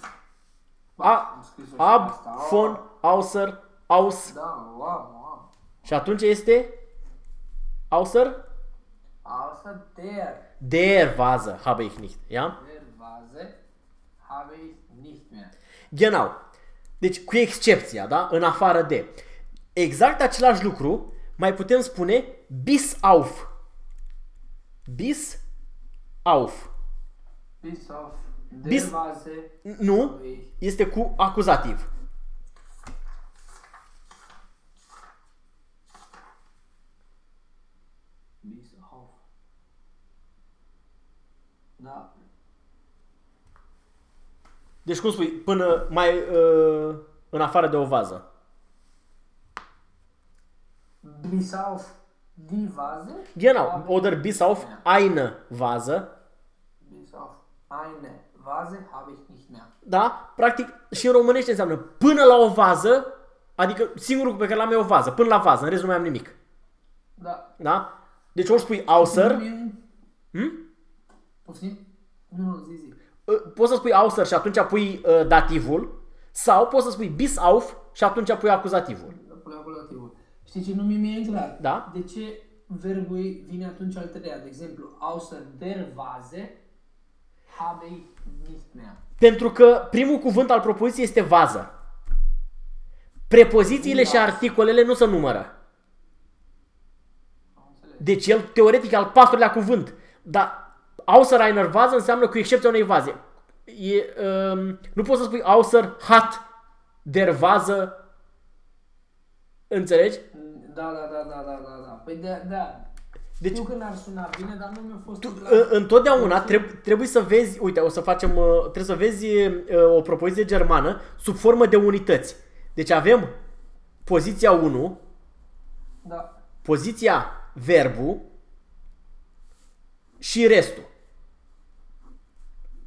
Speaker 1: A,
Speaker 2: am scris-o și
Speaker 1: ab,
Speaker 2: asta.
Speaker 1: von, außer, aus.
Speaker 2: Da, wow, wow.
Speaker 1: Și atunci este außer
Speaker 2: Außer der,
Speaker 1: der vază, habe ich nicht. Ja?
Speaker 2: der Vase habe ich nicht mehr.
Speaker 1: Genau. Deci cu excepția, da? În afară de. Exact același lucru mai putem spune bis auf. Bis auf.
Speaker 2: Bis auf der
Speaker 1: Bis-
Speaker 2: Vase
Speaker 1: Nu,
Speaker 2: habe ich
Speaker 1: este cu acuzativ.
Speaker 2: bis auf. Da,
Speaker 1: Deci cum spui, până mai uh, în afară de o vază.
Speaker 2: Bis auf die Vase
Speaker 1: Genau,
Speaker 2: habe
Speaker 1: oder
Speaker 2: ich
Speaker 1: bis auf
Speaker 2: nicht mehr.
Speaker 1: eine vază.
Speaker 2: Bis auf eine Vase habe ich nicht mehr.
Speaker 1: Da? Practic, și în românește înseamnă până la o vază, adică singurul lucru pe care l-am e o vază, până la vază, în rest nu mai am nimic.
Speaker 2: Da.
Speaker 1: Da? Deci ori spui außer,
Speaker 2: Hmm? Poftim? Nu, nu, zi, zi.
Speaker 1: uh, poți să spui außer și atunci pui uh, dativul, sau poți să spui bis auf și atunci pui acuzativul.
Speaker 2: Colaborativul. Știi ce nu mi mi-e clar?
Speaker 1: Da.
Speaker 2: De ce verbul vine atunci al treilea? De exemplu, außer der Vase habe ich nicht mehr.
Speaker 1: Pentru că primul cuvânt al propoziției este vază. Prepozițiile și articolele nu se numără.
Speaker 2: Am înțeles.
Speaker 1: Deci el, teoretic, al patrulea cuvânt. Dar außer einer vază înseamnă cu excepția unei vaze. E, um, nu poți să spui außer hat der vază. Înțelegi?
Speaker 2: Da, da, da, da, da, da, da. Păi da, da.
Speaker 1: Deci-
Speaker 2: Știu că n-ar suna bine, dar nu mi-a fost
Speaker 1: Tu,
Speaker 2: clar.
Speaker 1: în- întotdeauna treb- trebuie să vezi, uite, o să facem, uh, trebuie să vezi uh, o propoziție germană sub formă de unități. Deci avem poziția 1,
Speaker 2: Da.
Speaker 1: poziția verbul și restul.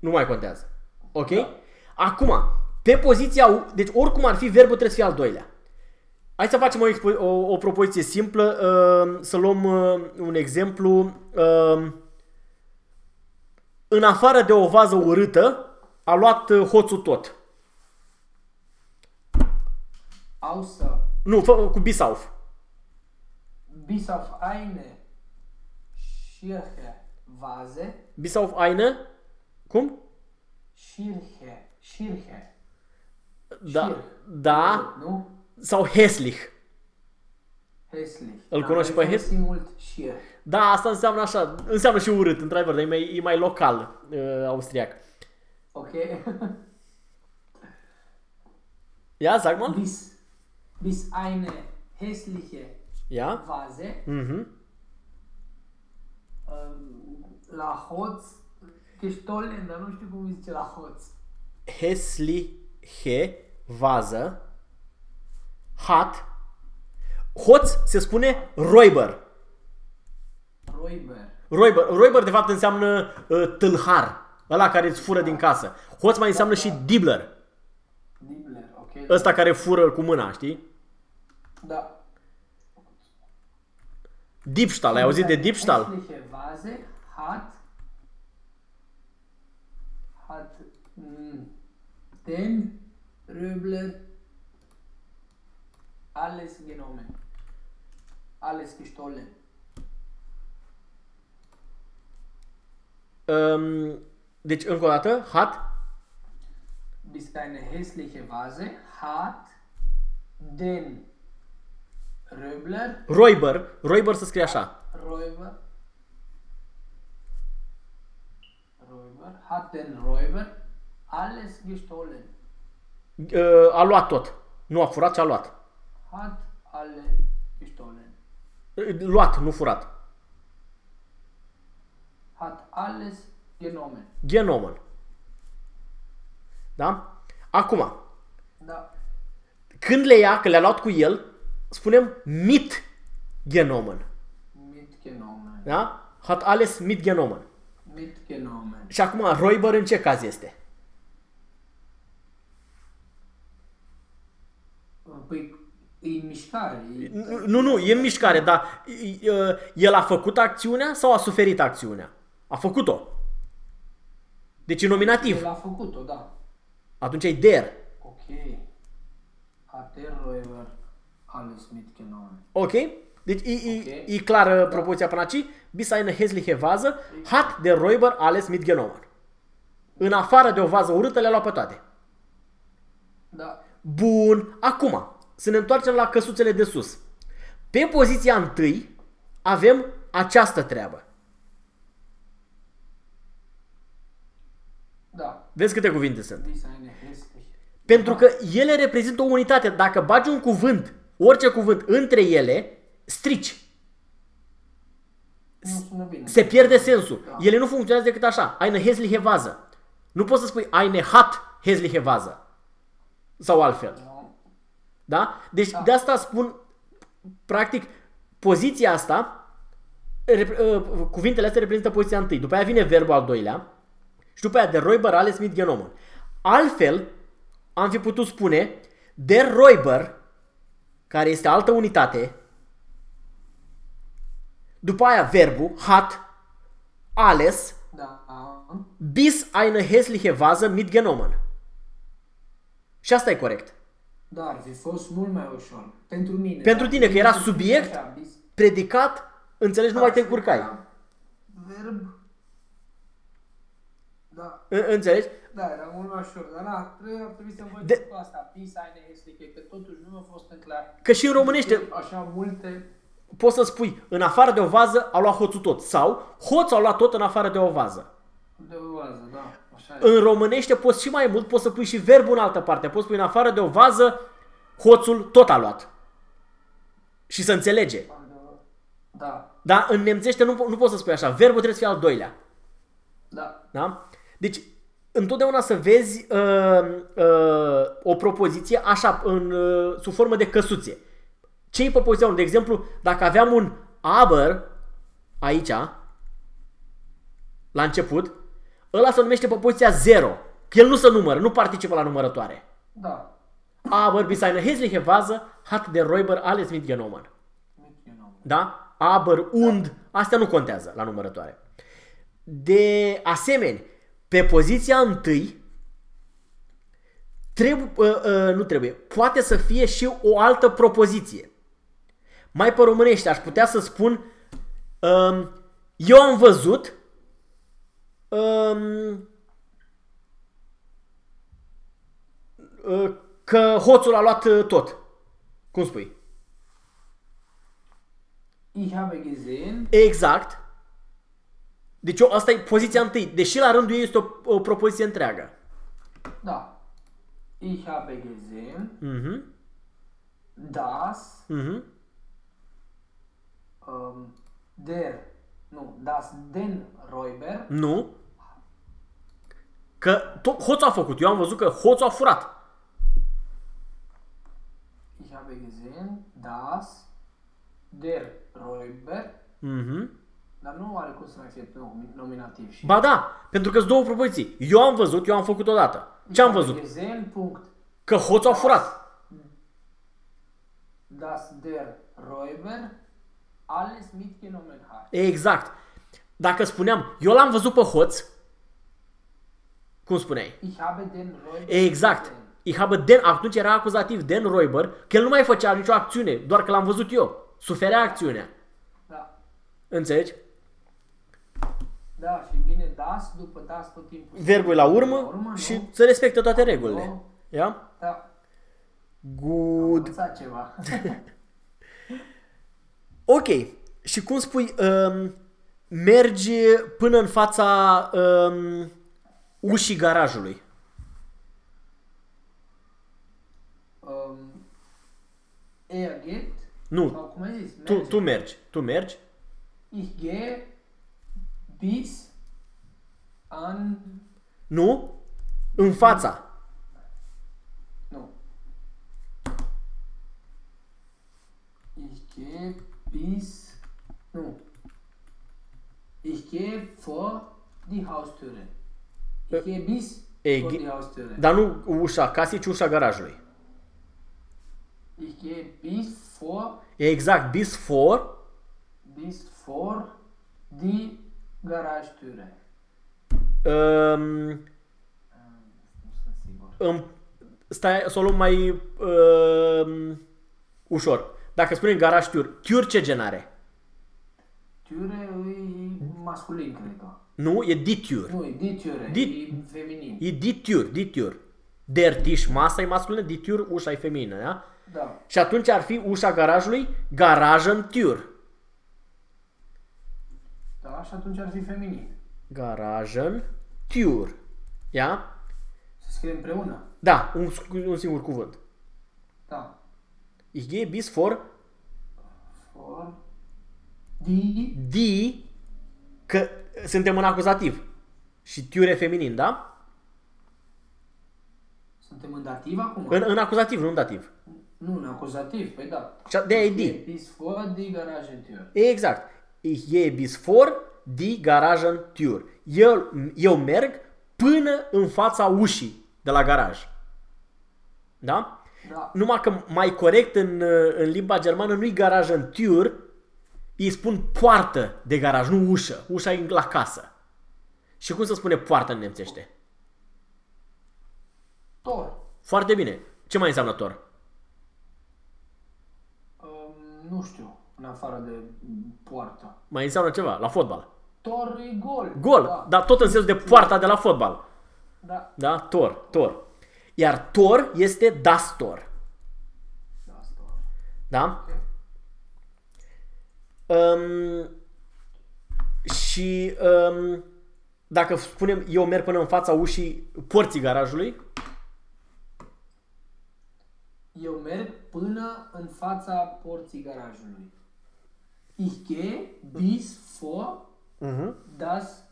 Speaker 1: Nu mai contează. Ok?
Speaker 2: Da.
Speaker 1: Acum, pe poziția... U- Deci oricum ar fi verbul trebuie să fie al doilea. Hai să facem o, expo- o, o propoziție simplă. uh, Să luăm uh, un exemplu. uh, În afară de o vază urâtă, a luat uh, hoțul tot.
Speaker 2: Außer
Speaker 1: Nu, fă, cu bisauf.
Speaker 2: bis auf eine Schirche Vase,
Speaker 1: Bisauf eine. Cum?
Speaker 2: Schirche, Schirche,
Speaker 1: Da.
Speaker 2: Schir.
Speaker 1: Da.
Speaker 2: Nu?
Speaker 1: Sau hässlich.
Speaker 2: Hässlich.
Speaker 1: Îl
Speaker 2: Da,
Speaker 1: cunoști
Speaker 2: noi
Speaker 1: pe Hes-
Speaker 2: folosim mult Schir.
Speaker 1: Da, asta înseamnă așa, înseamnă și urât, într-adevăr, dar e mai, e mai local uh, austriac.
Speaker 2: Ok?
Speaker 1: Ja, sag mal.
Speaker 2: bis, bis eine hässliche
Speaker 1: Ja.
Speaker 2: Vase
Speaker 1: Mhm.
Speaker 2: ähm, la hoț gestohlen, dar nu știu cum îi zice la hoț.
Speaker 1: Hässliche vază. Hat. Hoț se spune Räuber.
Speaker 2: Räuber.
Speaker 1: Räuber, Räuber de fapt înseamnă uh, tâlhar. Ăla care îți fură din casă. Hoț mai înseamnă și Dibbler.
Speaker 2: Dibbler, ok?
Speaker 1: Ăsta care fură cu mâna, știi?
Speaker 2: Da.
Speaker 1: Diebstahl, ai auzit de Diebstahl?
Speaker 2: Hässliche Vase hat hat mm, den Röbler alles genommen. Alles gestohlen.
Speaker 1: Um, deci, încă o dată, hat,
Speaker 2: Bist eine hässliche Vase hat den Röbler,
Speaker 1: Roiber, Roiber să scrie așa.
Speaker 2: Räuber, Räuber, hat den Räuber alles gestohlen.
Speaker 1: Uh, a luat tot. Nu a furat, ci a luat.
Speaker 2: Hat alle gestohlen.
Speaker 1: Uh, Luat, nu furat.
Speaker 2: Hat alles genommen.
Speaker 1: Genommen. Da? Acum,
Speaker 2: Da.
Speaker 1: când le ia, că le-a luat cu el, spunem mit genommen.
Speaker 2: Mitgenommen.
Speaker 1: Da? Hat alles mitgenommen.
Speaker 2: Mitgenommen.
Speaker 1: Și acum, Roiber în ce caz este?
Speaker 2: Păi, e în mișcare. E...
Speaker 1: Nu, nu, e în mișcare, dar uh, el a făcut acțiunea sau a suferit acțiunea? A făcut-o. Deci e nominativ.
Speaker 2: El a făcut-o, da.
Speaker 1: Atunci e der.
Speaker 2: Ok. Hat der Räuber alles mitgenommen.
Speaker 1: Ok? Deci e, e,
Speaker 2: Ok.
Speaker 1: e clară propoziția până aici. Bis eine hässliche Vase hat der Räuber alles mitgenommen. În afară de o vază urâtă le-a luat pe toate.
Speaker 2: Da.
Speaker 1: Bun. Acum, să ne întoarcem la căsuțele de sus. Pe poziția întâi avem această treabă.
Speaker 2: Da.
Speaker 1: Vezi câte cuvinte sunt.
Speaker 2: Bis eine hässliche.
Speaker 1: Pentru că ele reprezintă o unitate. Dacă bagi un cuvânt, orice cuvânt, între ele, strici.
Speaker 2: Nu sună bine.
Speaker 1: Se pierde sensul.
Speaker 2: Da.
Speaker 1: Ele nu funcționează decât așa. Eine hässliche Vase. Nu poți să spui eine hat hässliche Vase. Sau altfel.
Speaker 2: Nu.
Speaker 1: Da? Deci
Speaker 2: Da.
Speaker 1: de asta spun, practic, poziția asta, rep- uh, cuvintele astea reprezintă poziția întâi. După aia vine verbul al doilea și după aia de Räuber alles mit genommen. Altfel, am fi putut spune der Räuber, care este altă unitate, după aia verbul hat alles
Speaker 2: Da.
Speaker 1: bis eine hässliche Vase mit genommen. Și asta e corect.
Speaker 2: Da, ar fi fost mult mai ușor. Pentru mine.
Speaker 1: Pentru
Speaker 2: Dacă
Speaker 1: tine, că era
Speaker 2: să fie
Speaker 1: subiect,
Speaker 2: așa, bis-
Speaker 1: Predicat, înțelegi, nu mai te încurcai.
Speaker 2: Verb. Da.
Speaker 1: În- Înțelegi?
Speaker 2: Da, era mult mai ușor, dar da, trebuie, ar trebui să învăț
Speaker 1: De-
Speaker 2: cu asta, bis eine hässliche, că totuși nu mi-a fost în clar.
Speaker 1: Că și în românește
Speaker 2: Așa multe,
Speaker 1: poți să spui, în afară de o vază a luat hoțul tot. Sau, hoțul a luat tot în afară de o vază.
Speaker 2: de o vază, da, așa e.
Speaker 1: În românește poți și mai mult, poți să pui și verbul în altă parte. Poți spui în afară de o vază, hoțul tot a luat. Și să înțelege.
Speaker 2: Da,
Speaker 1: Dar în nemțește nu, po- nu poți să spui așa. Verbul trebuie să fie al doilea.
Speaker 2: da,
Speaker 1: Da? Deci, întotdeauna să vezi uh, uh, o propoziție așa, în, uh, sub formă de căsuțe. Ce e pe poziția 1? De exemplu, dacă aveam un aber aici, la început, ăla se numește pe poziția 0. Că el nu se numără, nu participă la numărătoare.
Speaker 2: da.
Speaker 1: Aber bis eine hässliche Vase hat der Räuber alles mitgenommen.
Speaker 2: Mitgenommen.
Speaker 1: Da? Aber, und, astea nu contează la numărătoare. De asemenea, pe poziția întâi, trebuie, uh, uh, nu trebuie, poate să fie și o altă propoziție. Mai pe românește aș putea să spun um, eu am văzut um, uh, că hoțul a luat uh, tot. Cum spui?
Speaker 2: Ich habe gesehen,
Speaker 1: Exact. Deci eu, asta e poziția întâi. Deși la rândul ei este o, o propoziție întreagă.
Speaker 2: da. Ich habe gesehen,
Speaker 1: Mhm.
Speaker 2: dass
Speaker 1: Mhm.
Speaker 2: um, der, nu, das den Räuber
Speaker 1: Nu. Că tot hoțul a făcut. Eu am văzut că hoțul a furat.
Speaker 2: Ich habe gesehen, dass der Räuber,
Speaker 1: Mhm.
Speaker 2: dar nu are cum să mai fie nom- nominativ. Și
Speaker 1: Ba da, pentru că sunt două propoziții. Eu am văzut, eu am făcut odată. Ce am
Speaker 2: Ich habe
Speaker 1: văzut?
Speaker 2: Gesehen, punct.
Speaker 1: Că hoțul a furat.
Speaker 2: Dass der Räuber alles mitgenommen hat.
Speaker 1: Exact. Dacă spuneam, eu l-am văzut pe hoț, Cum spuneai?
Speaker 2: Ich habe den Räuber
Speaker 1: Exact.
Speaker 2: gesehen.
Speaker 1: Ich habe den, atunci era acuzativ Den Räuber, că el nu mai făcea nicio acțiune, doar că l-am văzut eu. Suferea acțiunea.
Speaker 2: Da.
Speaker 1: Înțelegi?
Speaker 2: Da, și vine das, după das tot timpul.
Speaker 1: Verbul e la urmă,
Speaker 2: La urmă,
Speaker 1: și
Speaker 2: nu?
Speaker 1: să respecte toate regulile.
Speaker 2: Nu?
Speaker 1: Ia?
Speaker 2: Da.
Speaker 1: Good.
Speaker 2: Învățat ceva.
Speaker 1: Ok. Și cum spui, um, mergi până în fața um, ușii garajului.
Speaker 2: um, er geht.
Speaker 1: Nu,
Speaker 2: Sau cum ai zis?
Speaker 1: tu,
Speaker 2: Merge.
Speaker 1: tu mergi. Tu mergi.
Speaker 2: Ich gehe bis an...
Speaker 1: Nu? În fața.
Speaker 2: Nu. Ich gehe bis... Nu. Ich gehe vor die Haustüre. Ich gehe bis
Speaker 1: E,
Speaker 2: vor
Speaker 1: ge-
Speaker 2: die Haustüre.
Speaker 1: Dar nu ușa casei, ci ușa garajului.
Speaker 2: Ich gehe bis vor,
Speaker 1: E exact bis for.
Speaker 2: bis vor die Garagentüre.
Speaker 1: Um,
Speaker 2: Nu sunt sigur.
Speaker 1: în, stai să o luăm mai um, ușor. Dacă spunem garaj tiur, tiur ce gen are?
Speaker 2: Türe e masculin, cred că.
Speaker 1: Nu? E ditiur.
Speaker 2: Nu, e die Türe,
Speaker 1: Die-
Speaker 2: e feminin.
Speaker 1: E ditiur, ditiur. Der Tisch, masa e masculină, ditiur, ușa e feminină, da?
Speaker 2: Da.
Speaker 1: Și atunci ar fi ușa garajului, garajen tiur.
Speaker 2: Da, și atunci ar fi feminin.
Speaker 1: Garajen tiur. Ia?
Speaker 2: Se scrie împreună.
Speaker 1: Da, un, un singur cuvânt.
Speaker 2: Da.
Speaker 1: Ich gehe bis vor
Speaker 2: For die
Speaker 1: die, că suntem în acuzativ. Și tiur e feminin, da?
Speaker 2: Suntem în dativ acum?
Speaker 1: În, în acuzativ, nu în dativ.
Speaker 2: Nu, în acuzativ, păi da.
Speaker 1: Și de aia e die.
Speaker 2: Bis vor die Garagentür.
Speaker 1: Exact. Ich gehe bis vor die Garagen Tür. Eu, eu merg până în fața ușii de la garaj. Da?
Speaker 2: Da.
Speaker 1: Numai că mai corect în, în limba germană nu-i Garagen Tür, îi spun poartă de garaj, nu ușă. Ușa e la casă. Și cum se spune poartă în nemțește?
Speaker 2: Tor.
Speaker 1: Foarte bine. Ce mai înseamnă tor?
Speaker 2: Um, nu știu, în afară de poartă.
Speaker 1: Mai înseamnă ceva, la fotbal.
Speaker 2: Tor e gol.
Speaker 1: Gol,
Speaker 2: Da.
Speaker 1: dar tot în sensul de poarta de la fotbal.
Speaker 2: Da.
Speaker 1: Da? Tor, tor. Iar tor este das tor.
Speaker 2: Da, tor.
Speaker 1: Da?
Speaker 2: Ok.
Speaker 1: Um, și um, dacă spunem eu merg până în fața ușii porții garajului,
Speaker 2: Eu merg până în fața porții garajului. Ich gehe bis vor
Speaker 1: uh-huh.
Speaker 2: das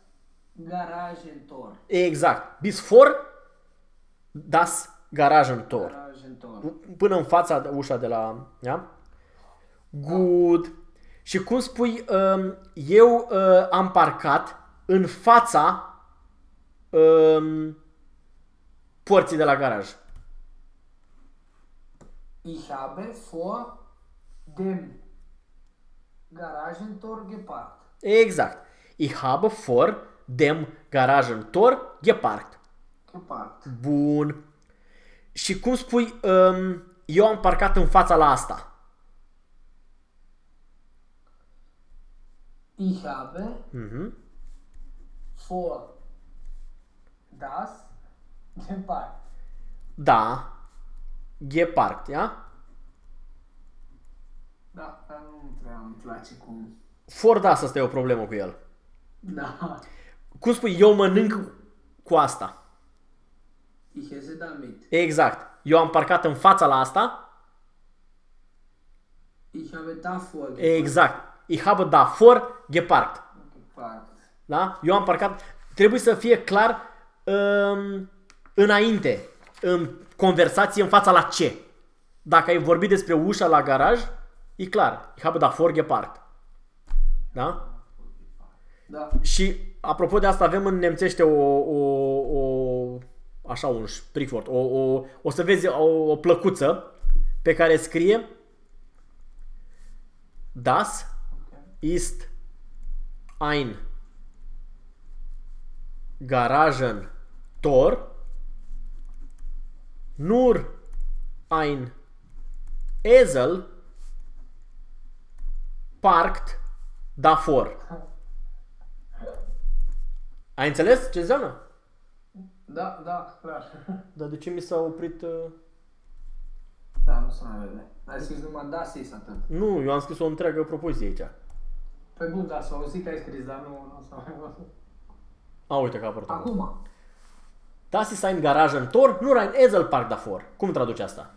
Speaker 2: Garagentor.
Speaker 1: exact, bis vor das Garagentor.
Speaker 2: Garagentor.
Speaker 1: Până în fața ușa de la... Da? Good. Și cum spui, um, eu uh, am parcat în fața um, porții de la garaj.
Speaker 2: Ich habe vor dem Garagentor geparkt.
Speaker 1: Exact. Ich habe vor dem Garagentor geparkt.
Speaker 2: Geparkt.
Speaker 1: Bun. Și cum spui, um, eu am parcat în fața la asta.
Speaker 2: Ich habe
Speaker 1: Mhm.
Speaker 2: vor das geparkt.
Speaker 1: Da. Geparkt, ia?
Speaker 2: Da, dar nu prea îmi place cum...
Speaker 1: For das, asta e o problemă cu el.
Speaker 2: Da.
Speaker 1: Cum spui, eu mănânc cu asta.
Speaker 2: Ich esse damit.
Speaker 1: Exact. Eu am parcat în fața la asta.
Speaker 2: Ich habe davor geparkt.
Speaker 1: Exact. Ich habe davor geparkt.
Speaker 2: geparkt.
Speaker 1: Da? Eu am parcat. Trebuie să fie clar um, înainte, în conversație, în fața la ce. Dacă ai vorbit despre ușa la garaj, e clar. Ich habe davor geparkt. Da?
Speaker 2: Da.
Speaker 1: Și apropo de asta avem în nemțește o, o, o așa un sprichwort, o, o, o să vezi o, o plăcuță pe care scrie Das ist ein Garagen Tor. Nur ein Esel parked davor. Ai înțeles ce înseamnă?
Speaker 2: Da, da, clar.
Speaker 1: Dar de ce mi s-a oprit... Uh...
Speaker 2: Da, nu se mai vede. Ai scris numai da, sis, atât.
Speaker 1: Nu, eu am scris o întreagă propoziție aici.
Speaker 2: Păi bun, da, s-a auzit că ai scris, dar nu, nu s-a mai văzut.
Speaker 1: A, uite că a apărut acum.
Speaker 2: Acum.
Speaker 1: Das ist ein Garagentor, nur ein Eselpark davor. Cum traduce asta?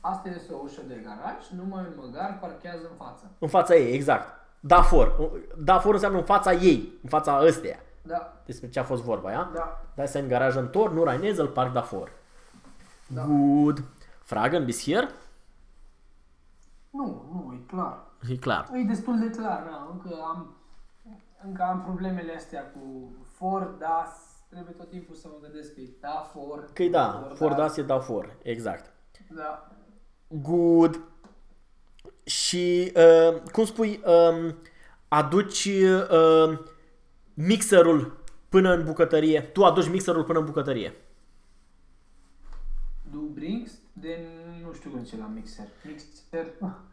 Speaker 2: Asta este o ușă de garaj, numai un măgar parchează în față.
Speaker 1: În fața ei, exact. Davor. Davor înseamnă în fața ei, în fața ăsteia.
Speaker 2: Da,
Speaker 1: Despre ce a fost vorba, ia?
Speaker 2: da.
Speaker 1: Das ist ein Garagentor, nur ein Eselpark davor.
Speaker 2: Da.
Speaker 1: Good. Fragen bis hier?
Speaker 2: Nu, nu, e clar.
Speaker 1: E clar.
Speaker 2: E destul de clar, na, încă am, încă am problemele astea cu for, das, trebuie tot timpul să mă gândesc că e da, for.
Speaker 1: Că da, for das e davor, exact.
Speaker 2: Da.
Speaker 1: Good. Și, uh, cum spui, um, aduci uh, mixerul până în bucătărie. Tu aduci mixerul până în bucătărie.
Speaker 2: Du bringst, de nu știu cum ce la mixer. Mixer,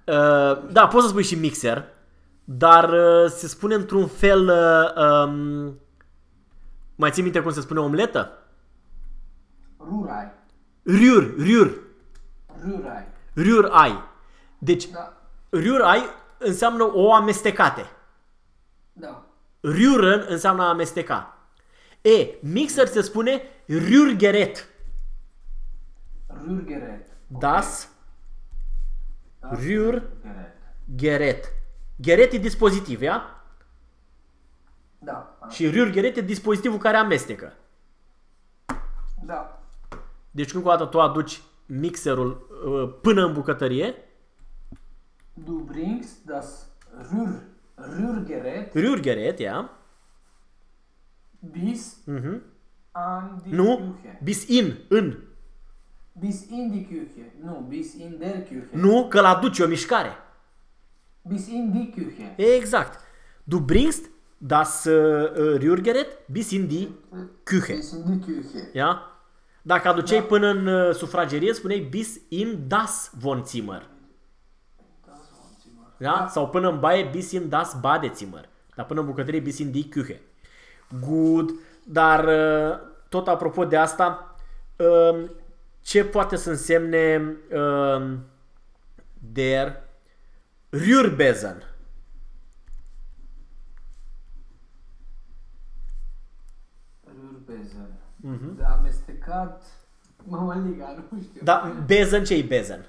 Speaker 1: Uh, da, poți să spui și mixer, dar uh, se spune într-un fel... Uh, um, mai ții minte cum se spune omletă?
Speaker 2: rurai,
Speaker 1: Riur, riur,
Speaker 2: rurai.
Speaker 1: riur ai. Deci,
Speaker 2: Da,
Speaker 1: riur ai înseamnă o amestecate.
Speaker 2: da.
Speaker 1: Riurăn înseamnă a amesteca. E, mixer se spune riurgeret.
Speaker 2: Rürgerät.
Speaker 1: Das
Speaker 2: Das
Speaker 1: Rür-
Speaker 2: Gerät.
Speaker 1: geret. Geret e dispozitiv, ia?
Speaker 2: Da, a-
Speaker 1: Și riurgeret e dispozitivul care amestecă.
Speaker 2: da.
Speaker 1: Deci încă o dată tu aduci mixerul uh, până în bucătărie,
Speaker 2: Du bringst das Rür, Rührgerät
Speaker 1: riurgeret, ia?
Speaker 2: bis
Speaker 1: Mhm.
Speaker 2: an die
Speaker 1: Nu,
Speaker 2: Küche.
Speaker 1: bis in, în.
Speaker 2: Bis in die Küche. Nu, bis in der Küche.
Speaker 1: Nu, că l-aduci, e o mișcare.
Speaker 2: Bis in die Küche.
Speaker 1: Exact. Du bringst das uh, uh, Rührgerät bis in die Küche.
Speaker 2: Bis in die Küche.
Speaker 1: Ia? Dacă aduceai până în uh, sufragerie, spuneai bis in das Wohnzimmer.
Speaker 2: Das Wohnzimmer.
Speaker 1: Da? Sau până în baie, bis in das Badezimmer. Dar până în bucătărie, bis in die Küche. Good. Dar uh, tot apropo de asta, um, ce poate să însemne um, der Rührbesen?
Speaker 2: Rührbesen. De amestecat mămăliga, nu știu.
Speaker 1: Da, Besen ce e Besen?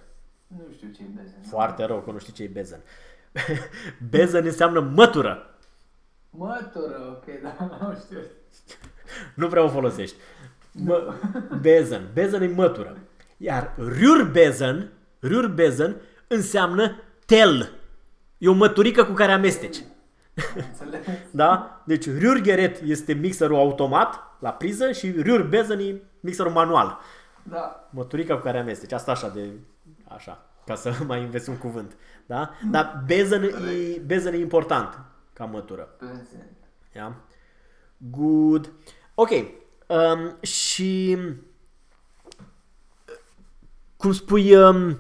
Speaker 2: Nu știu ce e bezen.
Speaker 1: Foarte rău că nu știi ce e Besen. Besen înseamnă mătură.
Speaker 2: Mătură, ok, da, nu știu.
Speaker 1: Nu prea o folosești. Mă, bezen. Bezen e mătură. Iar Rührbesen, Rührbesen înseamnă tel. E o măturică cu care amesteci.
Speaker 2: Înțeles?
Speaker 1: Da? Deci Rührgerät este mixerul automat la priză și Rührbesen e mixerul manual.
Speaker 2: Da.
Speaker 1: Măturica cu care amesteci. Asta așa de... Așa. Ca să mai înveți un cuvânt. Da? Dar bezen e, bezen e important ca mătură.
Speaker 2: Bezen.
Speaker 1: Yeah. Good. Ok. Um, și cum spui, um,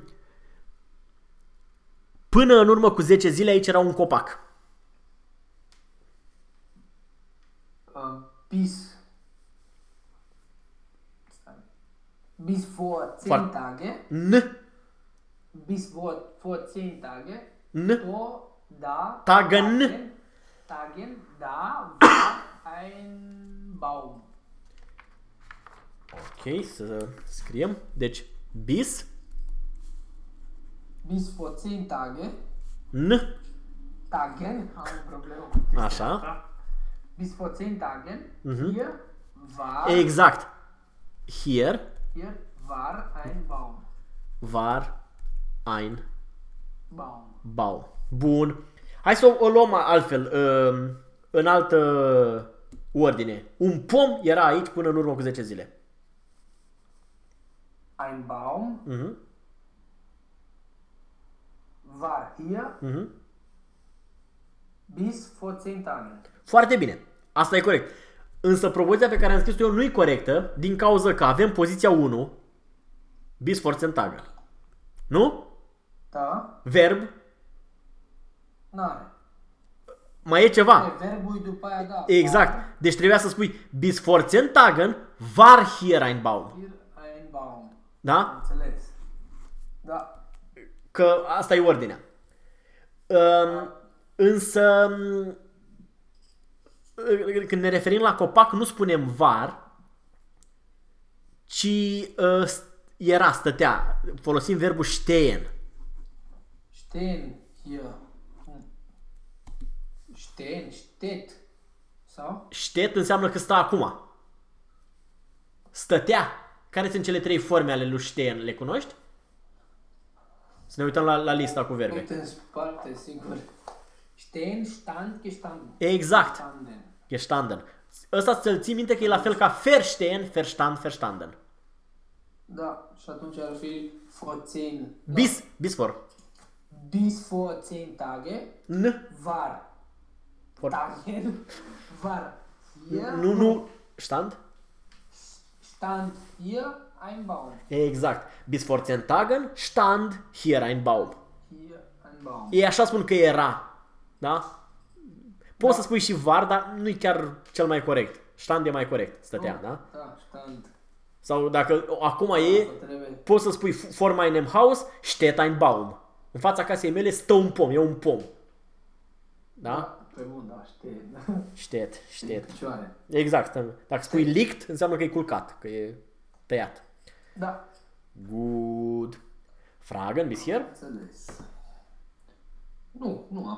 Speaker 1: până în urmă cu 10 zile aici era un copac.
Speaker 2: Uh, bis. Stai. Bis vor 10
Speaker 1: Foarte-
Speaker 2: Tage.
Speaker 1: N,
Speaker 2: Bis vor, vor 10 Tage.
Speaker 1: n,
Speaker 2: Do, da.
Speaker 1: Tagen.
Speaker 2: Tagen, Tagen, da, war ein Baum.
Speaker 1: Ok, să scriem. Deci, bis,
Speaker 2: Bis vor 10 Tage.
Speaker 1: n,
Speaker 2: Tagen, am o problemă cu chestia
Speaker 1: Așa.
Speaker 2: asta. Bis vor 10 Tagen.
Speaker 1: Mhm.
Speaker 2: Hier war,
Speaker 1: exact. Here
Speaker 2: hier war ein Baum.
Speaker 1: war ein
Speaker 2: Baum.
Speaker 1: Baum. Bun. Hai să o, o luăm altfel, um, în altă ordine. Un pom era aici până în urmă cu 10 zile.
Speaker 2: Ein Baum
Speaker 1: Mhm.
Speaker 2: war hier
Speaker 1: Mhm.
Speaker 2: bis vor 10 Tagen.
Speaker 1: Foarte bine. Asta e corect. Însă propoziția pe care am scris-o eu nu e corectă din cauza că avem poziția 1, bis forțentagă. Nu?
Speaker 2: Da?
Speaker 1: Verb,
Speaker 2: N-are.
Speaker 1: mai e ceva.
Speaker 2: E, verbul e după aia, da.
Speaker 1: Exact. Deci trebuia să spui bis forțentagen war hier ein Baum.
Speaker 2: Hier ein Baum.
Speaker 1: Da?
Speaker 2: Înțeles. Da.
Speaker 1: Că asta e ordinea. Um, însă, um, când ne referim la copac, nu spunem var, ci uh, era, stătea. Folosim verbul stehen.
Speaker 2: Stehen hier. Hm. Stehen, steht. Sau?
Speaker 1: Ștet înseamnă că stă acum. Stătea. Care sunt cele trei forme ale lui stehen? Le cunoști? Să ne uităm la, la lista cu verbe.
Speaker 2: Uite în spate, sigur. Stehen, stand, gestanden.
Speaker 1: Exact.
Speaker 2: Gestanden.
Speaker 1: Gestanden. Ăsta să-l ții minte că e la fel ca verstehen, verstand, verstanden.
Speaker 2: Da, și atunci ar fi vor zehn.
Speaker 1: Bis, bis vor.
Speaker 2: Bis vor zehn Tage
Speaker 1: N.
Speaker 2: war.
Speaker 1: Vor.
Speaker 2: Tagen war hier.
Speaker 1: Nu, nu. Stand?
Speaker 2: Stand hier ein Baum.
Speaker 1: Exact. Bis vor zehn Tagen stand hier ein Baum.
Speaker 2: Hier ein Baum.
Speaker 1: E așa spun că era. Da? Poți să spui și var, dar nu e chiar cel mai corect. Stand e mai corect. Stătea, da?
Speaker 2: Da, stand.
Speaker 1: Sau dacă acum e,
Speaker 2: Asta trebuie.
Speaker 1: poți să spui vor meinem Haus steht ein Baum. În fața casei mele stă un pom, e un pom. Da?
Speaker 2: Pe bun, da, știi.
Speaker 1: Steht, steht.
Speaker 2: Picioare.
Speaker 1: Exact. Dacă spui licht, înseamnă că e culcat, că e tăiat.
Speaker 2: Da,
Speaker 1: Good. Fragen bis hier?
Speaker 2: înțeles. Nu, nu,